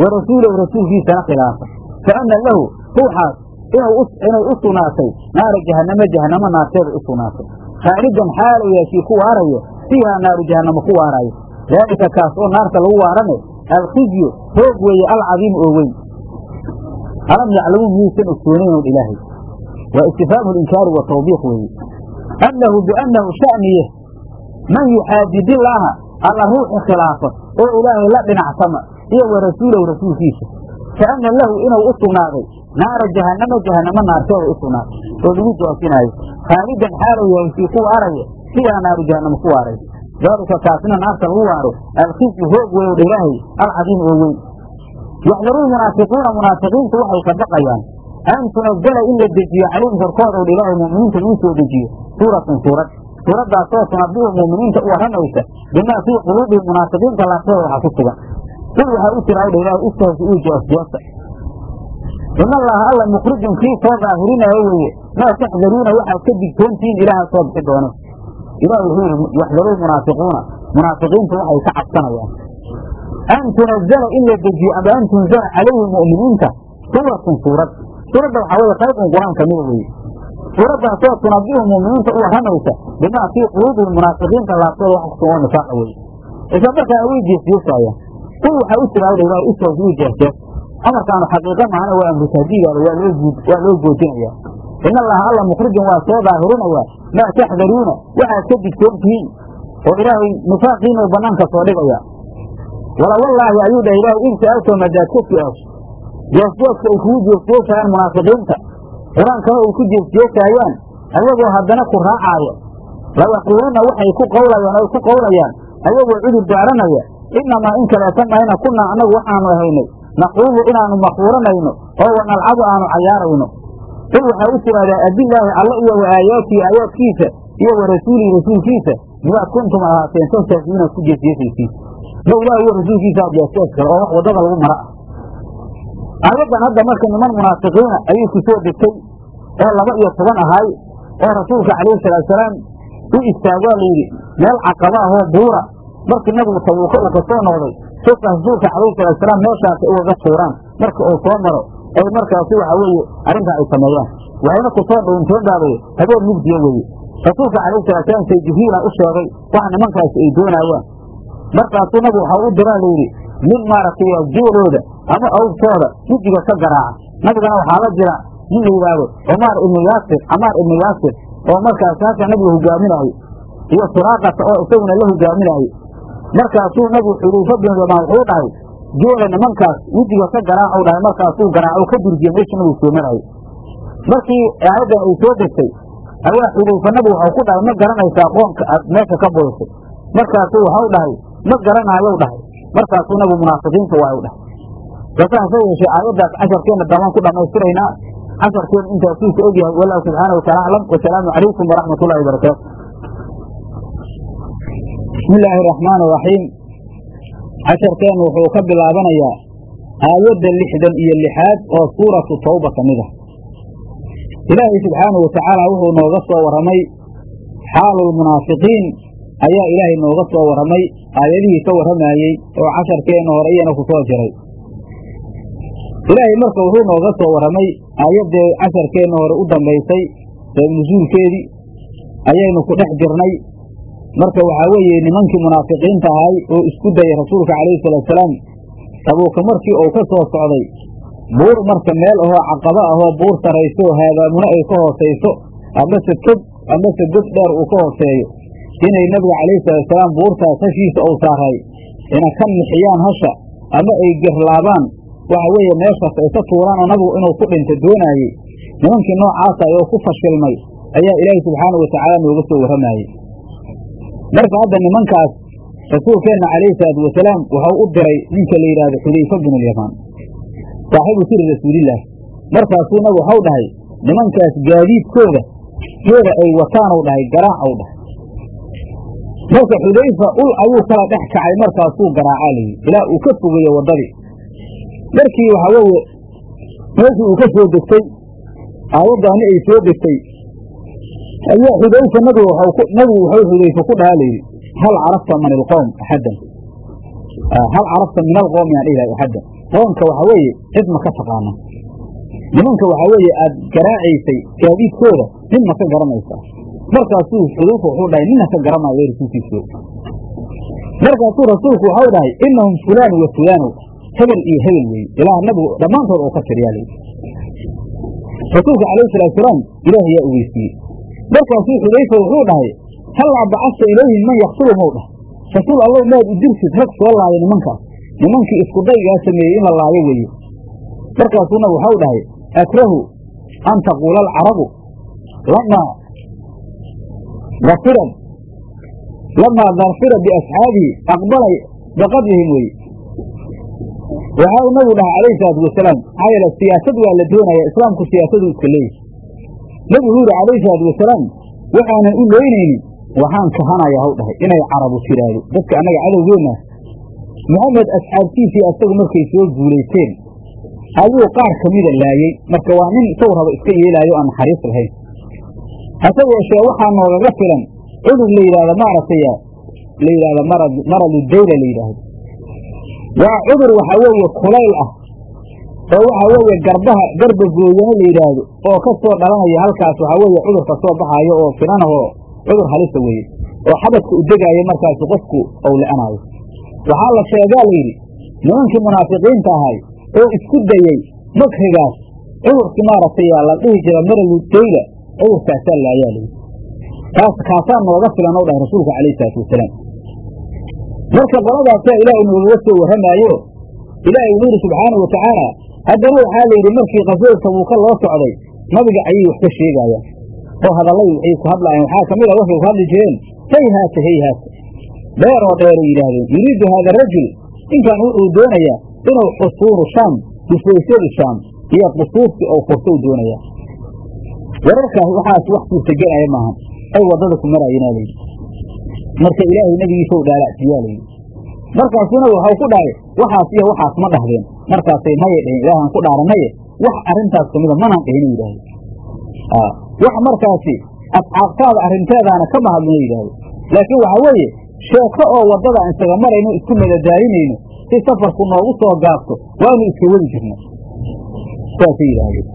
wa rasuulahu rasuulkiisana khilaafa fa anna lahu ruuxaas inay u sugnaatay naara jahannama jahannamo naarteeda u sugnaatay khaalidan xaal u yaashii ku waarayo fiihaa naaru jahannamo ku waaraayo daalika kaas oo naarta lagu waarane alkhizyu hoog weeye alcadiimu oo weyn alam yaclamuu miyaysan ogsoonayn ow ilaahay waa istifhaamu linkaari wa tawbiiq weeye annahu biannahu sha'niye man yuxaadidillaaha alla ruuxi khilaafa oo ilaahay la dhinacsama iyo wa rasuulahu rasuulkiisa ka anna lahu inuu u sugnaaday naara jahannama jahannamo naarteeda u oo lagu joosinaayo khaalidan xaalow yahay ku waaraya fiiha naaru jahannamo ku waaraysa daalika kaasina naarta lagu waaro alkhizyu hoog weyow dha ilaahay alcadiim oo weyn yaxdaru lmunaafiquuna munaafiqiintu waxay ka baqayaan an tunazala in la dejiyo calayhim korkooda ow dha ilaahay mu'miniinta lagu soo dejiyo suuratun suurad suuraddaasoo tunabihu mu'miniinta u warramaysa bimaa fii quluubihim munaafiqiinta laabtooda waxaa ku sugan qul waxaa u jira owdha ilaahay istahsi uu jeesjeesa in allaha alla mukhrijun kii soo daahirinaayo weeye. Maa taxdaruuna waxaad ka digtoontihiin ilaaha soo bixi doono. Ilaah wuxuu yidhi yaxdaru lmunaafiquuna munaafiqiintu waxay ka cabsanayaan. An tunazala in la dejiyo ama an tunzala calayhim mu'miniinta. Suuratun suurad. Suuradda waxaa weye qaybun qur'aan kamida weeye. Suuraddaasoo tunabihu mu'miniinta u warramaysa bimaa fii quluubihim munaafiqiinta laabtooda waxa kusugan oo nifaaqa weeye. Isla markaana way jeesjeesaayaan qul waxaa u jira awdha ilaah istaas wuu jeesjees amarkaanu xaqiiqa maana waa amru tahdiigaada waa loo goojinaya in allaha alla mukhrijun waa soo daahirinaya maa taxdaruuna waxaad ka digtoon tihiin. Oo ilaahay nifaaqiina u banaanka soo dhigaya. Wala wallaahi ayuu dhah ilaahay in sa'altoom haddaad ka su'aasho jeesjeeska ay kugu jeesjeesayaan munaafiqiinta. Qur'aankana ay ku jeesjeesaayaan ayagoo haddana ku raacaaya layaquuluna waxay ku qawlayaan oy ku qawlayaan ayagoo cudur daaranaya. Inamaa in kaleeta mahayna kunaa annagu waxaanu ahaynay naquulu inaanu makhuuranayno oo wanalcabu aanu cayaarayno qul waxaa u tidhahdaa abillaahi alle iyo wa aayaatihi aayaadkiisa iyo wa rasuulihi rasuulkiisa miyaad kuntum ahaateen tastahsiina ku jeesjeesaysiin ma ilaah iyo rasuulkiisa aad jeesjees kale oo wax waddada lagu mara ah aayaddan hadda marka niman munaafiqiina ayay ku soo degtay oo laba iyo toban ahaay oo rasuulka calayhi salaatusalaam u istaagaa layidhi meel caqaba ahoo buura markii nabigu tabuuka uu ka soo noqday rasuulka calayhi salaatusalaam meeshaasi ugaga tuuraan marka uu soo maro ay markaasi waxa weeye arrintaa ay sameeyaan. Waxayna ku soo dhuunteen baabay habeen mugdiya weeye rasuulka calayhi salaatusalaam say jibriila u sheegay waxa nimankaasi ay doonayaan markaasuu nabigu waxaa u diraa layidhi nin maaragtay geelooda ama awrtooda midiga ka garaaca. Nabigana waxaa la jira nin la yidhaahdo cumaar ibnu yaasir camaar ibnu yaasir. Oo markaasi halka nabiga hogaaminaayo iyo suraaqata oo isaguna la hogaaminaayo markaasuu nabigu xudayfa bin yamaan wuxuu dhahay? Geela nimankaas widiga ka garaacu dhahay markaasuu garaaco ka durjiye meesha nabigu soo maraayo markii aayaddan ay soo degtay ayaa xudayfa nabigu waxau ku dhahay ma garanaysaa qoonka aad meesha ka burisay markaasuu waxau dhahay ma garanaayow dhahay? Markaasuu nabigu munaafiqiinta waayu dhahay. Base hase yeeshee aayaddaas casharkeenna damaan ku dhammaystiraynaa casharkeena intaasuu ka ogyahay wallahu subxaana wataala aclam wasalaamu calaykum waraxmat ullahi wabarakaatu bismi illaahi araxmaan iraxiim casharkeennu wuxuu ka bilaabanayaa aayadda lixdan iyo lixaad oo suuratu tawba ka mid ah. Ilaahay subxaanahu watacaala wuxuu nooga soo warramay xaalulmunaafiqiin ayaa ilaahay nooga soo warramay aayadihii ka warramayey oo casharkeenna hore iyana ku soo jiray. Ilaahay marka wuxuu nooga soo warramay aayaddee casharkeenna hore u dambaysay ee nusuulkeedii ayaynu ku dhex jirnay marka waxaa weeye nimankii munaafiqiinta ahay oo isku dayay rasuulka calayhi salaatusalaam tabuuka markii uu ka soo socday buur marka meel ahoo caqaba ahoo buur sarayso haadaamuna ay ka hoosayso amase tog amase god dheer uu ka hooseeyo. Inay nabiga calayhi salaatusalaam buurtaas hashiisa uu saaray ina ka nixiyaan hasha ama ay gerlaabaan waxa weeye meeshaas ay ka tuuraan oo nabigu inuu ku dhinto doonaayey nimankii noocaasa oo ku fashilmay ayaa ilaahay subxaanau watacaala nooga soo warramayey marka hadda nimankaas rasuulkeenna calayhi salaatu wasalaam waxau u diray ninka la yidhaahdo xudayfa binulyamaan saaxiibu siri rasuulillaah. Markaasuu nabigu waxau dhahay nimankaas gaadiidkooda geeda ay wataanuu dhahay garaacow dhahay. Marka xudayfa ul ayuu kala dhex kacay markaasuu garaacaa layidhi ilaa uu ka fogeeyo waddadii. Markii waxaa weeye meeshii uu ka soo degtay aayaddaani ay soo degtay ayaa xudayfa nabigu wuxuu xudayfa ku dhahaa layidhi hal carafta min alqowm axaddan? Hal carafta min alqowm yaan dhihi lahay axaddan? Qoomka waxa weeye cid ma ka taqaana nimanka waxaa weeye aad garaacaysay gaadiidkooda nin ma ka garanaysaa markaasuu xudayfa wuxuu dhahay nina ka garanayo rasuulkiiso markaasuu rasuulku waxau dhahay inahum fulaan wa fulaanow hebel iyo hebel weeye ilaah nabigu dhammaantood oo ka tiriyaa layidhi rasuulka calayhi salaatusalaam ilaah yaa ogeysiiyey markaasuu xudayfa wuxuu dhahay hallaa bacasta ilayhim man yaktuluhum dhahay rasuul allow maad u dirsid rag soo laaya nimankaas. Nimankii isku daygaa sameeyey in la laayo weeye markaasuu nabig waxau dhahay akrahu an taquula alcarabu lamaa dafira lamaa darfira biasxaabihi aqbalay biqablihim weye waxa uu nabigu dhahay calayhi salaatu wasalaam maxaa yeele siyaasad waa la doonaya islaamku siyaasaduu iska leeyahy nabigu wuxuu yihi calayhi salaatu wasalaam waxaanan u leynaynin waxaan kahanaya haw dhahay inay carabu tiraahdo dadka annaga cadowgeenna maxamed asxaabtiisii asagu markay soo guulaysteen ayuu qaar ka mida laayey marka waa nin isagu raba iska yeelaayo aan naxariis lahayn. Hase yeeshee waxaa noogaga filan cudur la yidhahdo maaragtay la yidhahdo marad maradu dayla la yidhaahdo. Waa cudur waxaa weeye kulayl ah oo waxaa weeye garbaha garba gooyano la yidhaahdo oo ka soo dhalanaya halkaas waxaa weeye cudurka soo baxaayo oo filanahoo cudur halisa weeye oo xabadka u degaayo markaasi qofku ou la-anaayo waxaa la sheegaa layidhi nimankii munaafiqiinta ahay oo isku dayey makrigaas cudurkii maaragtay la dhihi jira maralu dayla cudurkaasaa laayaa layidhi kaas kaasaa nooga filan oo dhahay rasuulka calayhi salaatu wasalaam. Marka qoladaasaa ilaahay noogaga soo warramaayo ilaahay wuxuu yidhi subxaanau watacaala haddana waxaa la yidhi markii qaswada tabuuka loo socday nabiga ayay wax ka sheegaayaan oo hadallay waxay ku hadlaayeen waxaa ka mid a waxay ku hadli jireen hayhaata hayhaata dheer oo dheeray yidhaahdeen yuriidu haada rajul ninkan wuxuu doonayaa inuu xusuuru shaam dufaysyadu shaam iyo qusuurtii ou furtou doonayaa. Wararkaas waxaas wax suurtagelaya maahan ay waddada ku maraayeenaa layidhi marka ilaahay nebigiisau dhaalacsiiyaa layidhi markaasuna waxau ku dhahay waxaas iyo waxaas ma dhahdeen. Markaasay maya dheheen ilaahan ku dhaaranaye wax arrintaas kamida manaan dhehina yidhaahde wax markaasi asxaabtaada arrinteedaana kama hadlina yidhaahdo. Laakiin waxaa weeye sheeko oo waddada aan isaga marayno isku madadaayinayno si safarku noogu soo gaabto waanu iska wadi jirna. Saasay yidhaahdeen.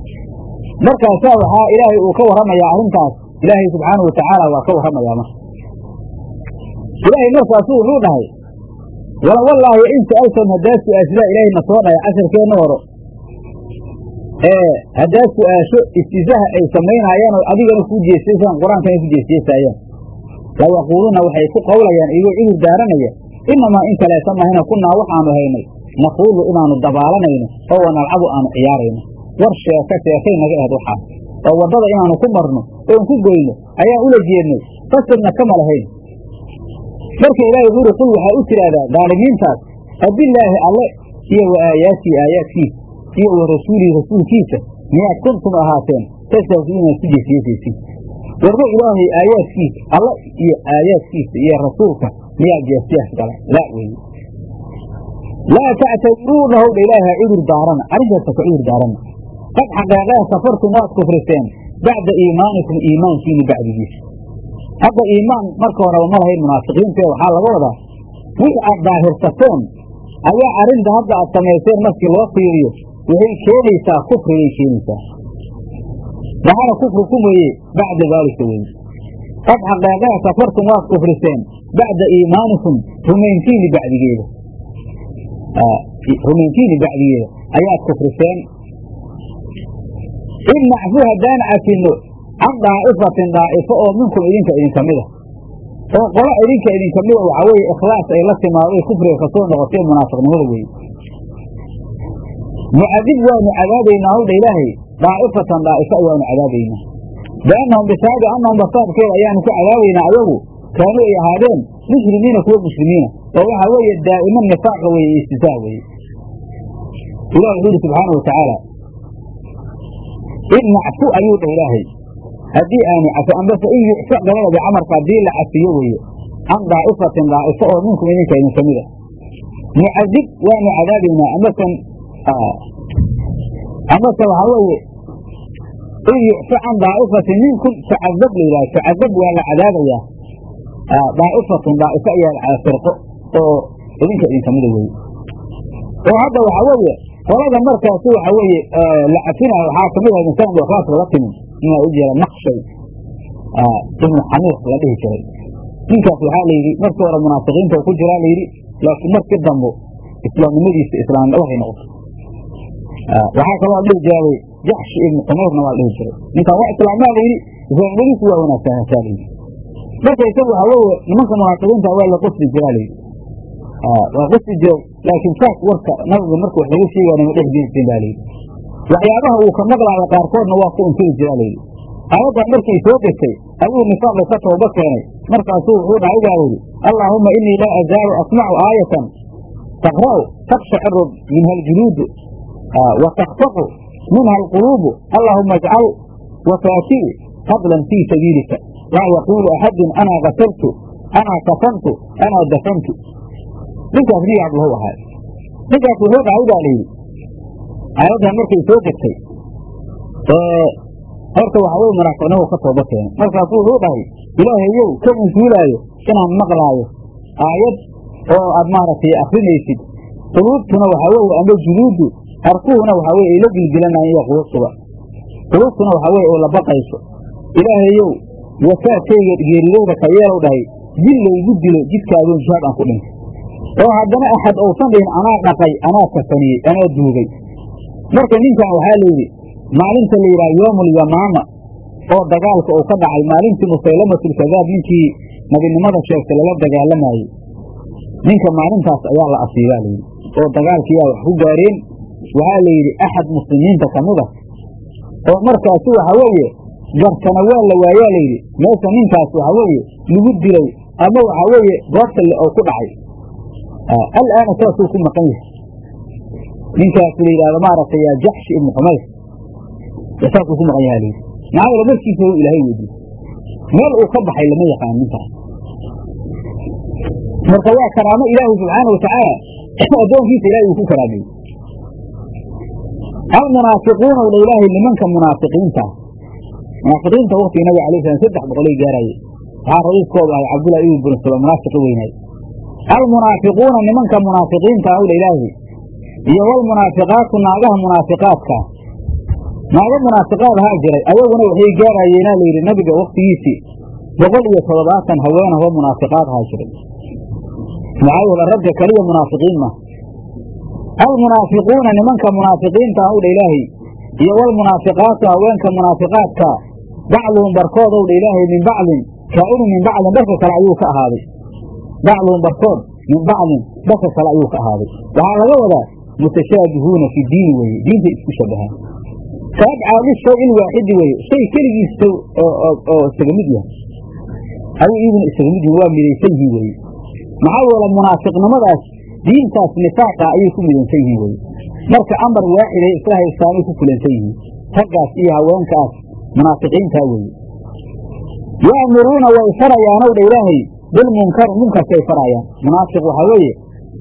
Markaasaa waxaa ilaahay uu ka warramayaa arrintaas. Ilaahay subxaanau watacaala waa ka warramayaa marka ilaahay markaasu wuxuu dhahay wallaahi in su'aaltan haddaad su'aashidaa ilaahayna soo dhahay casharkeenna horo ee haddaad su'aasho istisaha ay samaynaayaan oo adigana ku jeestaysaan qur'aankana ku jeesteesaayaan layaquuluuna waxay ku qowlayaan iyagoo cudur daaranaya inamaa in kaleeta mahayna kunaa waxaanu haynay. Naquulu inaanu dabaalanayno oo wanalcabu aanu ciyaarayno. War sheeka sheekay naga ahed waxaas oo waddada inaanu ku marno oon ku goyno ayaan ula jeednay. Qasadna kama lahayn marka ilaahay wuxuu qul waxaa u tidhaahdaa daalimiintaas abillaahi alle iyo wa aayaatii aayaadkiisa iyo wa rasuulihi rasuulkiisa miyaad kuntum ahaateen tastahzi'uuna ku jeesjeesaysiin warba ilaahay aayaadkiisa alla iyo aayaadkiisa iyo rasuulka miyaa jeesjees gala laa weeye laa tactadiruu dhahowdha ilaahi ha cudur daarana arrintaasa ka cudur daarana. Qad xaqeeqee kafartum waad kufriseen bacda iimaanikum iimaankiini bacdigiisa hadda iimaan marka horeba ma lahayn munaafiqiintee waxaa laga wadaa. Wix aad daahirsateen ayaa arrinta hadda aad samayseen markii loo fiiriyo waxay keenaysaa kufrigay keenaysaa. Waxaana kufri ku mooye bacda daalika weye qad xaqeeqee kafartum waad kufriseen bacda iimaanikum rumayntiini bacdigeeda. Rumayntiini bacdigeeda ayaad kufriseen in nacfu haddaan cafino can daa'ifatin daa'ifo oo minkum idinka idinka mida oo qolo idinka idinka mida waxaa weeye ikhlaas ay la timaaday kufriga ka soo noqotay munaafiqnimada weeye mucadib waanu cadaabaynaa hawdha ilaahay. Daa'ifatan daa'ifo ayaanu cadaabaynaa biannahum bisaabi annahum basaabkeeda ayaanu ku cadaabaynaa ayagu kaanuu ay ahaadeen muslimiina kuwa muslimiina. Oo waxaa weeye daa'ima nifaaqa weeye istisaa weeye. Ilah wuxuu yidhi subxaana watacaala in nacfu ayuu dhah ilaahay haddii aanu cafo ambase in yucfa galada camarka haddii la cafiyo weeye can daa'ifatin daa'ifo oo minkum idinka idinka mida mucadib waanu cadaabaynaa amasan amase waxaa weeye in yucfa can daa'ifatin minkum facadab la yidhaha facadab waa la cadaabayaa daa'ifatun daa'ifo ayaa firqo oo idinka idinka mida weeye. Oo hadda waxaa weeye qolada markaasi waxa weeye la cafinayo waxaa ka mid ahay insaan ikhlaas laga timin inaa u jeeda naqshay ibnu xaniiq la dhihi jiray. Ninkaas waxaa la yidhi markii hore munaafiqiinta ku jiraa la yidhi laakiin markii dambo islaamnimadiisa islaamnimo waxay noqotay. Waxaa kaloo la dhihi jiray jaxshi ibnu xumayrna waa la dhihi jiray. Ninkaan waa islaamaa la yidhi islaamnimadiisu waa wanaagsanaataa la yidhi marka isaga waxaa weeye nimanka munaafiqiinta waa la qosli jiraa la yidhi. Waa qosli jiray laakiin saas warka nabiga marka wax laga sheegaya nama dhex geli jirin baa layidhi waxyaabaha uu ka maqlaayo qaarkoodna waa ku inkiri jiraa layidhi aayaddan markay soo degtay ayuu nifaaqi ka tooba keenay. Markaasuu wuxuu dhahay baa layidhi allaahumma inii laa azaalu asmacu aayatan taqra'u takshaciru minha aljuluudu wa takfaqu minha alquluubu allaahuma ajcal wafaatii fadlan fii sabiilika laa yaquulu axadun anaa qataltu anaa kafantu anaa dafantu. Ninkaas nin ablahu ahaa? Ninkaas wuxuu dhahay baa layidhi aayaddan markay soo degtay horta waxa weye munaafiqnimo ka tooba keenay markaasuu wuxuu dhahay ilaahayow ka insuulaayo inaan maqlaayo aayad oo aad maaragtay akrinaysid quluubtuna waxaa weeye ama juluudu arkuhuna waxaa weye ay la gilgilanayaan iyo quluubtuna waxaa weye oo la baqayso. Ilaahayow wafaadkayga geeridowda ka yeelow dhahay jil laygu dilo jidkaadoon jihaad aan ku dhintay oo haddana axad uusan dhihin anaa dhaqay anaa kafaniyey anaa duugay marka ninkan waxaa layidhi maalinta la yidhaha yoomulyamaama oo dagaalka uu ka dhacay maalintii musaylamatulkadaab ninkii nabinimada sheegtay lala dagaalamayey ninka maalintaas ayaa la asiibaa layidhi oo dagaalkiyaa wax ku gaareen. Waxaa layidhi axad muslimiinta ka mid a oo markaasi waxa weeye gartana waa la waayaa layidhi meesha ninkaas waxa weeye lagu dilay ama waxa weeye goobta oo ku dhacay. Alaana saasuu ku maqan yahay ninkaas la yidhahdo maaragtay yaa jaxshi ibnu xumayr saasuu ku maqan yaha layidhi maxaa yeele markiisa u ilaahay weydiiyey meel uu ka baxay lama yaqaan ninkaas. Marka waa karaamo ilaahi subxaana watacaala addoonkiisa ilahay uu ku karaameeyey almunaafiquuna ula ilaahay nimanka munaafiqiinta. Munaafiqiinta waktigii nabiga alay slam saddex boqolay gaaraaye waxaa raiiskoodu ahay cabdullahi ibn bunsula munaafiqi weynaay almunaafiquuna nimanka munaafiqiinta awla ilaahi iyo walmunaafiqaatu naagaha munaafiqaadka. Naago munaafiqaad ahaa jiray ayaguna waxay gaarayeenaa layidhi nabiga waktigiisii boqol iyo toddobaatan haweenahoo munaafiqaad ahaa jiray. Maxaa yeele ragga keliya munaafiqiin ma. Almunaafiquuna nimanka munaafiqiinta owdha ilaahay iyo walmunaafiqaatu haweenka munaafiqaadka bacduhum barkood owdha ilaahay min bacdin kaa'inu min bacdin dharka kale ayuu ka ahaaday. Bacduhum barkood min bacdin dharka kale ayuu ka ahaaday. Waxaa laga wadaa mutashaabihuuna fi diini weeye diinta isku shabahaan ka abcaadi shay ilwaaxidi weeye shay keligiisa oo isaga mid yahay. Ayuu iyaguna isaga mid yihiin waa midaysan yihiin weeye. Maxaa yeele munaafiqnimadaas diintaas nifaaqa ayay ku midaysan yihiin weye marka amar waaxiday isla haystaanay ku fulansan yihiin raggaas iyo haweenkaas munaafiqiintaa weeye. Ya'muruuna way farayaanow dha ilaahay bilmunkar munkarkay farayaan. Munaafiq waxaa weeye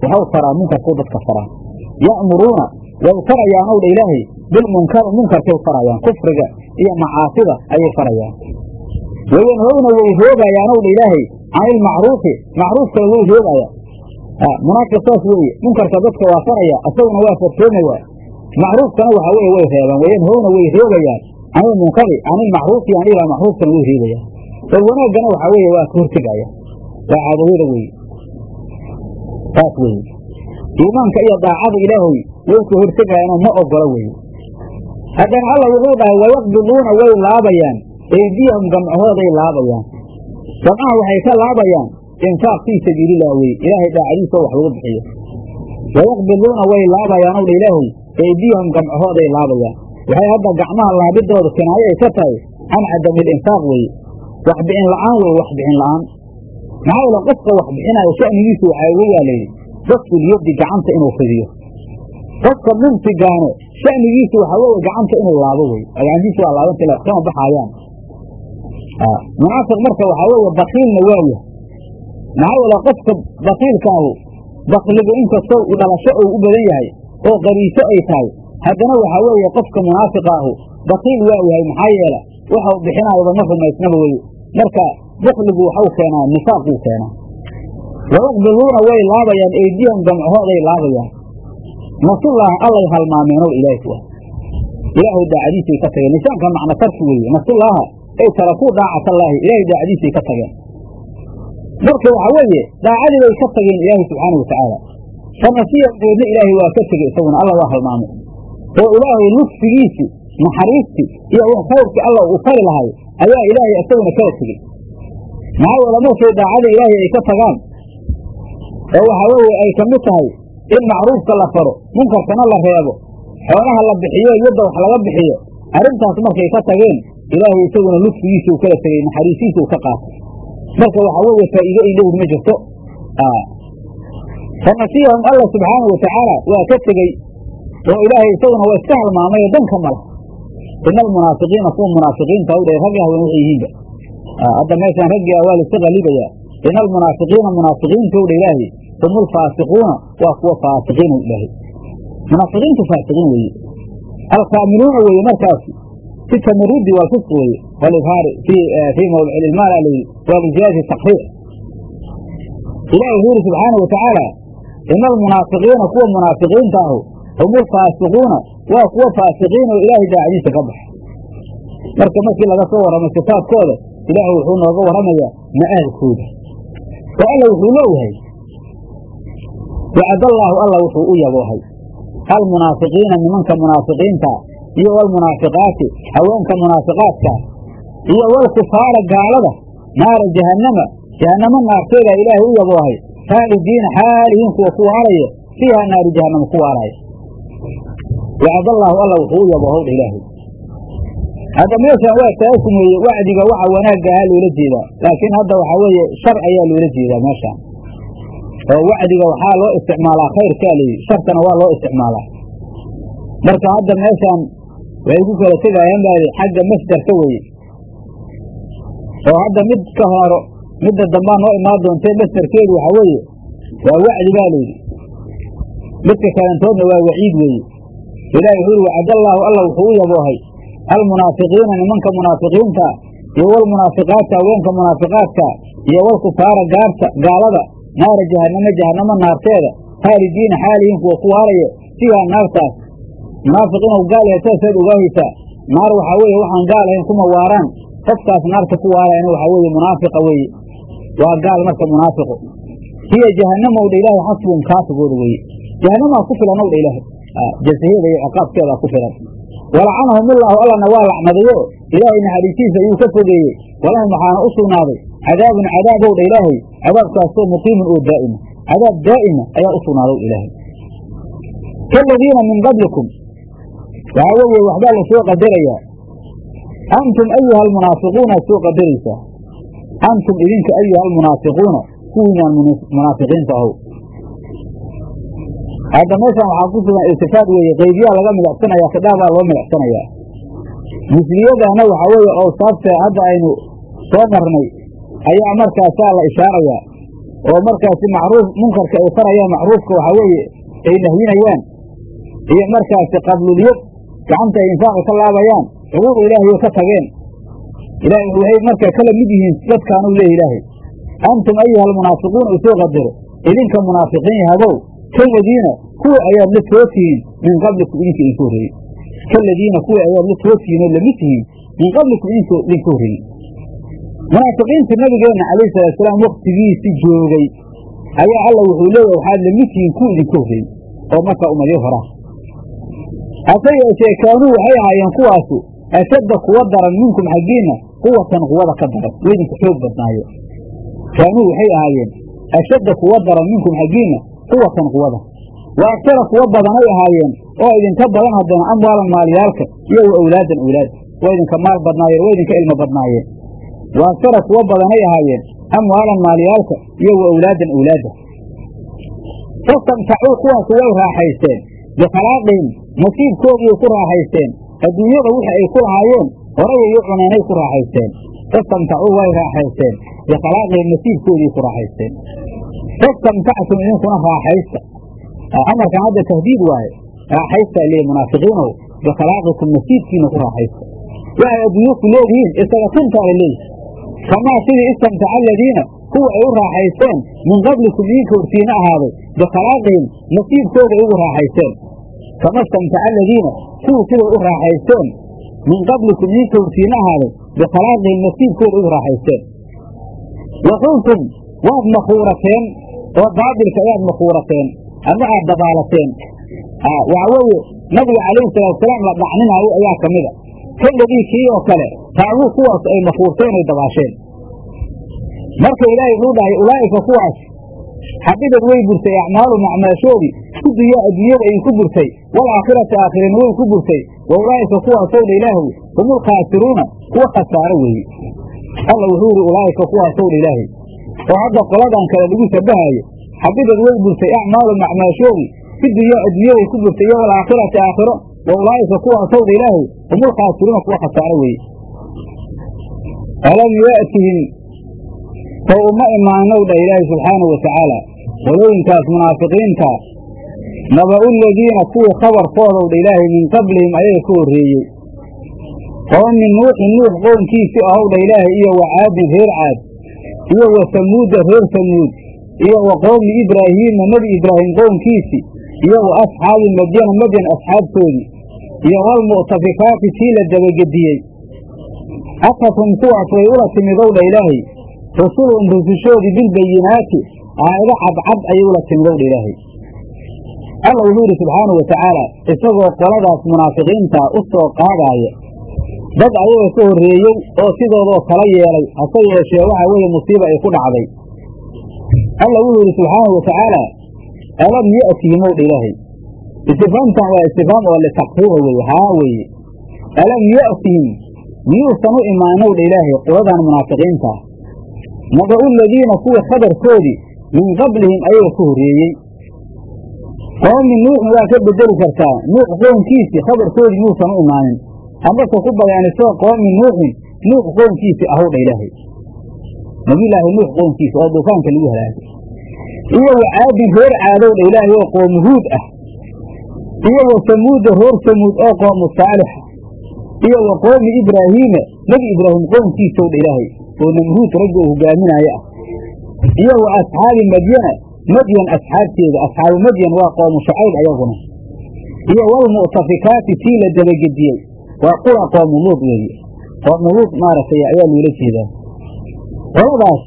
waxau faraa munkarkuu dadka faraa ya'muruuna way farayaanow dha ilaahay bilmunkar munkarkay farayaan kufriga iyo macaasida ayay farayaan wayanhowna way roogayaanow dha ilaahay can ilmacruufi macruufkana way roogaya munaafiq saas weeye munkarka dadka waa faraya asaguna waa farsoomaya macruufkana waxaa weye way reebaan wayanhowna way roogayaan can ilmunkari can ilmacruufi an ilaa macruufkana way reebayaan oo wanaaggana waxaa weeye waa ka hortegaya waa caadawada weeye saas weeye iimaanka iyo daacada ilaahay way ka hortegayaanoo ma ogola weeye haddana alla wuxuu dhahay wayaqbiduuna way laabayaan eydiyahum gamcahooday laabayaan. Gamcaha waxay ka laabayaan infaaq fii sabiililah weye ilaahay daacadiisa wax lagu bixiyo. Wayaqbiduuna way laabayaan owdha ilaahay eydiyahum gamcahooday laabayaan. Waxay hadda gacmaha laabidooda kinaayo ay ka tahay can cadamil infaaq weeye wax bixin la'aan weye wax bixin la'aan. Maxaa yeele qofka wax bixinaayo sha'nigiisu waxaa weyaa layidhi dadkulyaddi gacanta inuu fidiyo. Qofka mumsigaane sha'nigiisu waxaa weeye gacanta inuu laabo wey. Gacantiisu waa laabantila kama baxaayaan munaafiq marka waxaa weeye bakiilna waaya maxaa yeele qofka bakiilkaahu bakligu inkastoo dhalasho uu u badan yahay oo qariiso ay tahay haddana waxaa weeye qofka munaafiqaahu bakiil waa yahay. Maxaa yeele waxau bixinaayaba ma rumaysnaba weye marka bukligu waxau keenaa nifaaquu keenaa wayaqbiduuna way laabayaan eydiyahum gamcahooday laabayaan nasullaah allay halmaameen ow ilaahi kuwa ilaahay daacadiisay ka tageen nisaanka macna tarki weeye nasullaaha ay tarakuu daacatallaahi ilaahay daacadiisay ka tageen marka waxaa weeye daacadii bay ka tageen ilaahay subxaana wa tacaala fanasiyan deedna ilaahay waa ka tegey isaguna alla waa halmaamay oo ilaahay lufsigiisi naxariistii iyo wax khayrkii alla uu fari lahay ayaa ilaahay isaguna kala tegey maxaa yeele markay daacada ilaahay ay ka tagaan oo waxaa weeye ay ka mid tahay in macruufka la faro munkarkana la reebo xoolaha la bixiyo yadda wax laga bixiyo arrintaas markay ka tageen ilaahay isaguna lufsigiisuu kala tegey naxariisiisuu ka qaatay. Marka waxaa weeye faa'iido leeyihiin ma jirto. Fanasiyahum alla subxaana wa tacaala waa ka tegey oo ilaahay isaguna waa iska halmaamay oo danka mala. Ina almunaafiqiina kuwa munaafiqiinta u dhe ragga haween waxay yihiinba hadda meeshaan raggia waa laiska qalibayaa ina almunaafiqiina munaafiqiinta u dha ilaahay hum alfaasiquuna waa kuwa faasiqiin u ilaahay munaafiqiintu faasiqiin weeye alkaamiluuna weeye markaasi fi tamarudi waa fisq weeye walibhaari fii mawdici ilmaal alayhi waa liziyaadati takriir ilahi wuxuu yidhi subxaana wa tacaala ina almunaafiqiina kuwa munaafiqiinta ahu hum alfaasiquuna waa kuwa faasiqiin oo ilaahay daacadiisa ka baxa marka markii laga soo warramo sifaadkooda ilaahay wuxuu nooga warramayaa ma'aalkooda oo alla wuxuu leeyahay wacadallaahu alla wuxuu u yaboohay almunaafiqiina nimanka munaafiqiinta iyo walmunaafiqaati haweenka munaafiqaadka iyo walkufaara gaalada naara jahannama jahannamo naarteedaa ilaahay u yaboohay khaalidiina xaalihiin kuwa ku waaraya fiiha naari jahannama ku waaraya wacadallaahu alla wuxuu u yaboohowdha ilaahay hadda meeshaan waa taakum weeye wacdiga waxa wanaagga ahaa loola jeedaa. Laakiin hadda waxaa weeye shar ayaa loola jeedaa meeshaan oo wacdiga waxaa loo isticmaalaa khayrkaa layidhi sharkana waa loo isticmaalaa. Marka hadda meeshaan waxay ku kala tegaayaan baa xagga masdarka weeye. Oo hadda mid ka horo midda dambaa noo imaan doontee masdarkeedu waxaa weeye waa wacdi baa layidhi midka kalantoodna waa waciid weeye. Ilaahi wuxuu yihi wacadallaahu alla wuxuu u yaboohay almunaafiqiina nimanka munaafiqiinta iyo walmunaafiqaati haweenka munaafiqaadka iyo walkufaara gaarta gaalada naara jahanamo jahanamo naarteeda khaalidiina xaalihiin kuwa ku waaraya fiihaa naartaas munaafiq inuu gaal yahay saasaad ogaahaysaa naar waxaa weeye waxaan gaal ahayn kuma waaraan qofkaas naarta ku waarayana waxaa weeye munaafiqa weeye waa gaal marka munaafiqu hiya jahanamaw dha ilaahay xasbun kaafigooda weeye jahanamaa ku filan ow dha ilaahay iyo ciqaabkeedaa ku filan walacanahum illaahu allana waa lacnadayo ilaahay naxariisiisa ayuu ka fogeeyey. Walahum waxaana u sugnaaday cadaabun cadaabow dha ilaahay cadaabkaasoo muqiimun oo daa'ima. Cadaab daa'ima ayaa u sugnaadow ilaahay. Kaaladiina min qablikum waxaa weeye waxbaa la soo qadarayaa. Antum ayuha almunaafiquuna soo qadaraysaa antum idinka ayuha almunaafiquuna kuwiinaan munaafiqiinta ahow hadda meeshan waxaa ku sugan iltifaad weeye qaybiyaa laga milicsanayaa khidhaabaa loo milicsanayaa misliyadana waxaa weeye awsaafta hadda aynu soo marnay ayaa markaasaa la ishaarayaa. Oo markaasi macruuf munkarka ay farayaan macruufka waxaa weeye ay nahyinayaan iyo markaasi qablulyad gacanta ay infaaqa ka laabayaan xuquuq ilaahayo ka tageen. Waxay markaa kala mid yihiin dadkaanuu leeya ilaahay antum ayuha almunaafiquuna u soo idinka munaafiqiin yahabow kaladiina kuwa ayaad la soo tihiin min qablikum idinka idinka horreeyey kaladiina kuwa ayaad la soo tihiin oo la mid min qablikum idinka idinka horreeyey munaafiqiinta nabigeenna calayhi salaatusalaam waktigiisi joogay ayaa alla wuxuu leeyahy waxaad la mid tihiin kuwa idinka horreeyey oo markaa umadyo horaa hase yeeshee kaanuu waxay ahaayeen kuwaasu ashadda kuwa daran minkum xaggiinna quwatan quwada ka daran way idinka xoog badnaaye kaanuu waxay ahaayeen ashadda kuwa daran minkum xaggiinna quwatan quwada wa agsara kuwa badanay ahaayeen oo idinka badan haddana amwaalan maalyaalka iyo wa awlaadan awlaad. Waa idinka maal badnaayeen waa idinka ilmo badnaayeen. Wa agsara kuwa badanay ahaayeen amwaalan maalyaalka iyo wa awlaadan awlaadda fastamtacuu kuwaas way raaxaysteen bikhalaaqihim nasiibkoodiiay ku raaxaysteen adduunyada wixii ay ku lahaayeen horay iyo cuneenay ku raaxaysteen. Fastamtacuu way raaxaysteen bikhalaaqihim nasiibkoodiiay ku raaxaysteen fastamtactum idinkuna raaxaysta. Amarkan hadda tahdiid waaye raaxaysta leeyi munaafiqiinow bikhalaqikum nasiibkiina ku raaxaysta. Waxay adduunyo ku leedihiin isaga tintaala leeyihi kamaa sidii istamtaca aladiina kuwa ay u raaxaysteen min qablikum idinka hortiina ahaaday bikhalaaqihim nasiibkooda ay ugu raaxaysteen. Kama istamtaca aladiina kuwa siday u raaxaysteen min qablikum idinka hortiina ahaaday bikhalaaqihim nasiibkooda ugu raaxaysteen. Waxultum waad makhuurateen oo baatilka ayaad makhuurateen ama aad dabaalateen waxa weeye nabiga calayhi salaatusalaam la dhacninaayo ayaa ka mida kii oo kale taabuu kuwaas ay makhuurteen ay dabaasheen. Marka ilaahay wuxuu dhahay ulaa'ika kuwaas xabidad way burtay acmaalum acmaashoodii ku dunya adduunyada ay ku burtay waalaakhirati aakhirina way ku burtay wa ulaa'ika kuwaasowdha ilaahay humul khaasiruuna kuwa khasaaro weeye alla wuxuu yidhi ulaa'ika kuwaasowdha ilaahay oo hadda qoladan kale lagu shabahaayo xabidad way burtay acmaalum acmaashoodii fi dunya adduunyaday ku burtay iyo waalaakhirati aakhiro wa ulaa'ika kuwaasowdha ilaahay humul khaasiruuna kuwa khasaaro weeye. Alam yaatihim sow uma imaanow dha ilaahi subxaanahu watacaala qolooyinkaas munaafiqiinta naba'u ladiina kuwii khabarkoodow dha ilaahay min qablihim ayaga ka horreeyey. Qoomi nuuxin nuux qownkiisii ahow dha ilaahay iyo wa caadin reer caad iyo wa samuuda reer samuud iyo wa qowmi ibraahiima nebi ibraahim qownkiisii iyo wa asxaabi madyana madyan asxaabtoodii iyo walmu'tafikaati tii la dabagediyey. Atatum kuwaas way ula timidow dha ilaahay rusulun rusushoodii bilbayinaati aayado cadcad ayay ula timidow dha ilaahay. Alla wuxuu yidhi subxaanau wa tacaala isagoo qoladaas munaafiqiintaa u soo qaadaaya dad ayaga ka horreeyey oo sidoodoo kala yeelay hase yeeshee waxaa weeye musiiba ay ku dhacday. Alla wuxuu yidhi subxaanau wa tacaala alam ya'tihimow dha ilaahay istifaamtan waa istifaam oo litakriira weeye haa weeye. Alam ya'tihim miyuusan u imaanow dha ilaahay qoladan munaafiqiintaa naba'u ladiina kuwii khabarkoodii min qablihim ayaga ka horreeyey. Qoomi nuuxin waa ka bedeli kartaa? Nuux qoonkiisii khabarkoodii miyuusan u imaanin amase ku bayaaniso qoomi nuuxin nuux qoonkiisii ahow dha ilaahay. Nabiyulaahi nuux qoonkiisi oo duufaanka lagu halaagay. Iyo wa caadin reer caadow dha ilaahay oo qoomu huud ah. Iyo wa samuuda reer samuud oo qoomu saalixa iyo wa qoomi ibraahiima nebi ibraahim qoomkiisow dha ilaahay. Oo namruud ragga uu hogaaminaayo ah. Iyo wa asxaabi madyana madyan asxaabteeda asxaabu madyan waa qoomu shacayb ayaguna iyo walmu'tafikaati tii la dabagediyey waa qura qoomu luud weeye luud maaragtay ayaa loola jeedaa. Qoladaas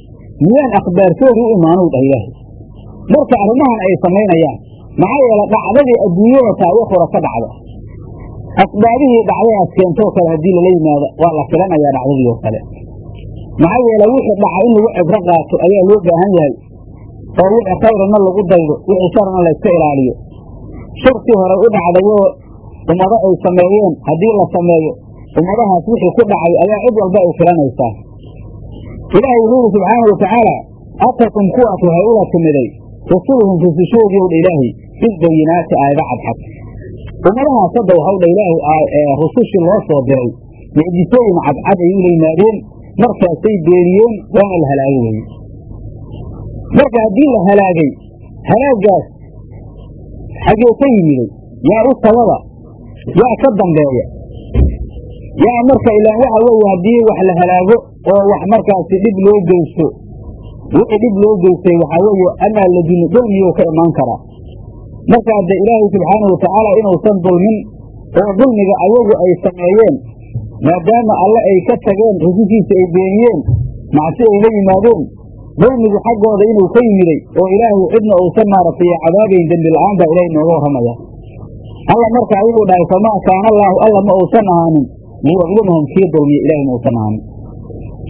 miyaan akhbaartooda u imaanow dhah ilaahay? Marka arrimahan ay samaynayaan maxaa yeele dhacdadii adduunyada taariikh hore ka dhacda asbaabihii dhacdadaas keentoo kale haddii lala yimaado waa la filanayaa dhacdadii oo kale. Maxaa yeele wixii dhaca in lagu cibro qaato ayaa loo baahan yahay. Oo wixii khayrana lagu daydo wixii sharna layska ilaaliyo. Shirkii hore u dhacdayoo ummado ay sameeyeen haddii la sameeyo ummadahaas wixii ku dhacay ayaa cid walba ay filanaysaa. Ilaahay wuxuu yidhi subxaana watacaala atakum kuwaas waxay ula timiday rusuluhum rusushoodii dha ilaahay bilbayinaati aayada cadcad. Ummadahaas hadda waxau dha ilaahay rusushii loo soo diray mucjisooyin cadcad ay ula yimaadeen markaasay beeniyeen waana la halaago weye marka haddii la halaagay halaagaas xagee ka yimiday yaa u sababa yaa ka dambeeya. Yaa marka ilaan waxa weeye haddii wax la halaago oo wax markaasi dhib loo geysto. Wixii dhib loo geystay waxaa weeye amaa la duni dulmiyuu ka imaan karaa? Marka hadde ilaahay subxaana watacaala inuusan dulmin oo dulmiga ayagu ay sameeyeen maadaama alle ay ka tageen rusushiisa ay beeniyeen macsi ay la yimaadeen dulmigu xaggooda inuu ka yimiday oo ilaahay cidna uusan maaragtay cadaabayn dembi la'aan baa ilahay nooga warramaya alla marka ayaguu dhahay famaa kaana allaahu alla ma uusan ahaanin. Liyadlimahum kii dulmiya ilahay ma uusan ahaanin.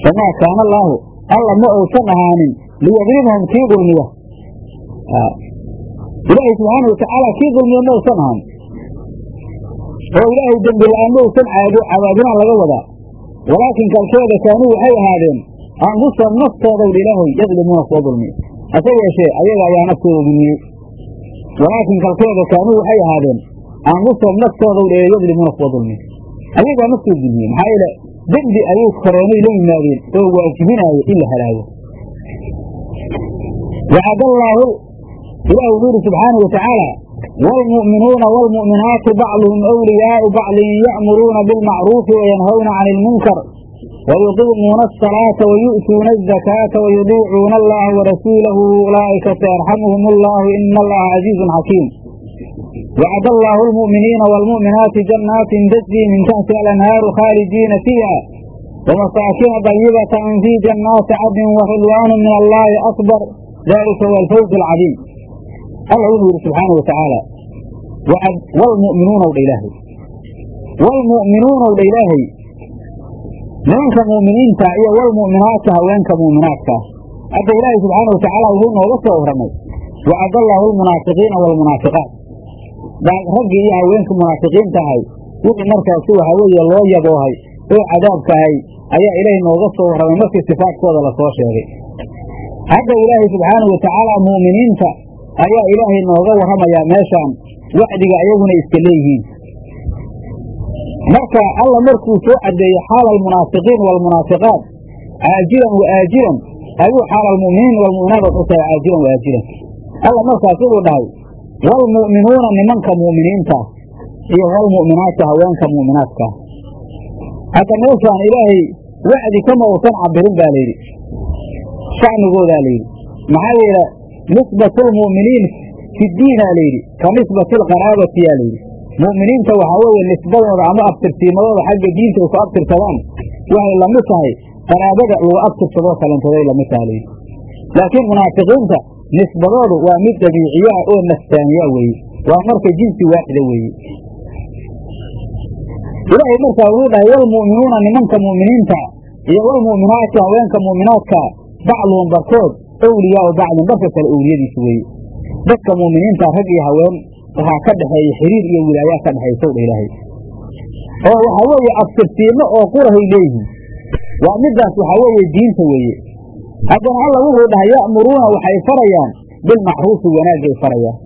Famaa kaana allaahu alla ma uusan ahaanin. Liyadlimahum kii dulmiya ilaahay subxaana watacaala kii dulmiya ma uusan ahaanin. Oo ilaahay dembi la'aan ma uusan cadaabinaan laga wadaa. Walaakin kalkeeda kaanuu waxay ahaadeen anfusahum naftoodaw dha ilaahay yadlimuuna kuwa dulmiya hase yeeshee ayaga ayaa naftooda dulmiyey walaakin kalkeeda kaanuu waxay ahaadeen anfusahum naftoodaw dha yadlimuuna kuwa dulmiya ayagaa naftooda dulmiyey maxaa yeele dembi ayay koreenay la yimaadeen oo waajibinaayo in la halaago wacadallaahu ilahi wuxuu yidhi subxaana watacaala waalmu'minuuna waalmu'minaatu bacduhum awliyaau bacdin ya'muruuna bilmacruufi wayanhawna cani ilmunkar wayuqiimuuna asalaata wayu'tuuna azakaata wayudiicuuna allaha warasuulahu ulaa'ika sayarxamuhum allahu ina allaha casiizun xakiim wacd allaahu almu'miniina waalmu'minaati jannaatin tajrii min taxtiha alanhaaru khaalidiina fiiha wamasaakina dayibatan fii jannaati cadnin waridwaanu min allaahi akbar dalika huwa alfawz alcadiim alla wuxuu yidhi subxaana watacaala waalmu'minuunaw dha ilaahay waalmu'minuunaw dha ilaahay nimanka mu'miniinta iyo walmu'minaati haweenka mu'minaadkaa hadda ilaahay subxaana watacaala wuxuu nooga soo warramay wacad allaahu almunaafiqiina waalmunaafiqaat raggii iyo haweenkii munaafiqiinta ahay wixii markaasi waxaa weeye loo yaboohay oo cadaabka ahay ayaa ilaahay nooga soo warramay markii sifaadkooda la soo sheegay. Hadda ilaahay subxaana watacaala mu'miniinta ayaa ilaahay nooga warramayaa meeshaan wacdiga ayaguna iska leeyihiin. Marka alla markuu soo caddeeyey xaala almunaafiqiin waalmunaafiqaat caajilan wa aajilan ayuu xaala almu'miniin waalmu'minaat waxuusahay caajilan wa aajilan alla markaas wuxuu dhahay waalmu'minuuna nimanka mu'miniinta iyo waalmu'minaati haweenka mu'minaadka hadda meeshaan ilaahay wacdi kama uusan cabirin baa layidhi shacnigoodaa layidhi maxaa yeele nisbatu lmu'miniin fi diinaa layidhi ka nisbati alqaraabati yaa layidhi mu'miniinta waxaa weeye nisbadooda ama abtirsiimadooda xagga diinta ay ku abtirsadaan waxay la mid tahay qaraabada lagu abtirsadoo kalentooday la mid taha layidhi laakiin munaafiqiinta nisbadoodu waa mid dabiiciyaa oo nafsaaniya weeye. Waa marka jinsi waaxida weeye. Ilaahay markaa wuxuu dhahay walmu'minuuna nimanka mu'miniinta iyo walmu'minaati haweenka mu'minaadka bacduhum barkood awliyaau bacdin barka kale owliyadiisu weeye. Dadka mu'miniinta rag iyo haween waxaa ka dhexeeya xiriir iyo wilaayaa ka dhexaysa dha ilaahay. Oo waxaa weeye abtirsiimo oo qurahay leeyihiin. Waa middaas waxaa weeye diinta weeye haddana alla wuxuu dhahay ya'muruuna waxay farayaan. Bilmacruufi wanaagay farayaan.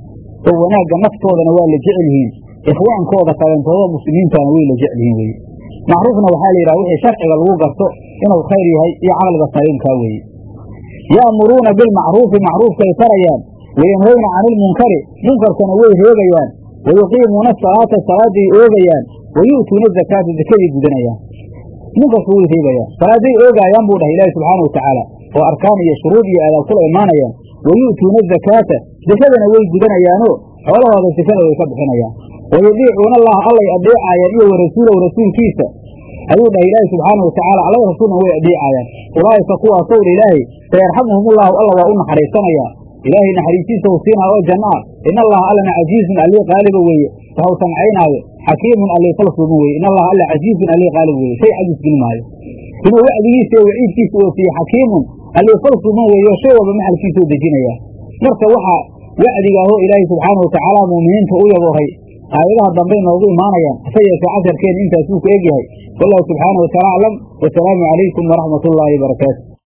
Oo wanaagga naftoodana waa la jecel yihiin. Ikhwaankooda kalentooda muslimiintana way la jecel yihiin weye macruufna waxaa la yidhaha wixii sharciga lagu garto inuu khayr yahay iyo caqliga saliimkaa weeye ya'muruuna bilmacruufi macruufkay farayaan. Wayanhowna cani ilmunkari munkarkana way reebayaan wayuqiimuuna asalaata salaaday oogayaan. Wa yu'tuuna zakaata zakaday gudanayaan. Ninkaasku way reebayaan salaaday oogaayaan buu dhahay ilaahi subxaana wa oo arkaan iyo shuruud iyo aadaab kula imaanayaan wa yu'tuuna zakaata. Zakadana way gudanayaanoo xoolahooda sakada way ka bixinayaan. Wa yudiicuuna allaha allay adeecaayaan iyo wa rasuulkiisa. Ayuu dhahay ilaahi subxaana wa tacaala alla rasuulna way adeecaayaan ulaa'ika kuwaasow dha ilaahay sayarxamuhumullahu alla waa u naxariisanayaa ilaahay naxariistiisa uu siinaayo oo janno ah in allaha allana casiizun allii qaaliba weeye. Waxau samcaynaayo xakiimun allii falsuuban weeye. In allaha alla casiizun allii qaalib weeye. Shay cajiis geli maayo. Inuu wacdigiisa iyo waciidkiisa oofiye xakiimun allii falsuuban weeye oo shay walba maxalkiisa u dejinaya. Marka waxaa wacdigaahoo ilaahay subxaana wa tacaala muuminiinta u yabooray aayadaha dambey noogu imaanayaan hase yeeshee casharkeena intaasuu ku egyahay. Wallahu subxaana wa taala aclam wasalaamu calaykum waraxmat ullaahi barakaatu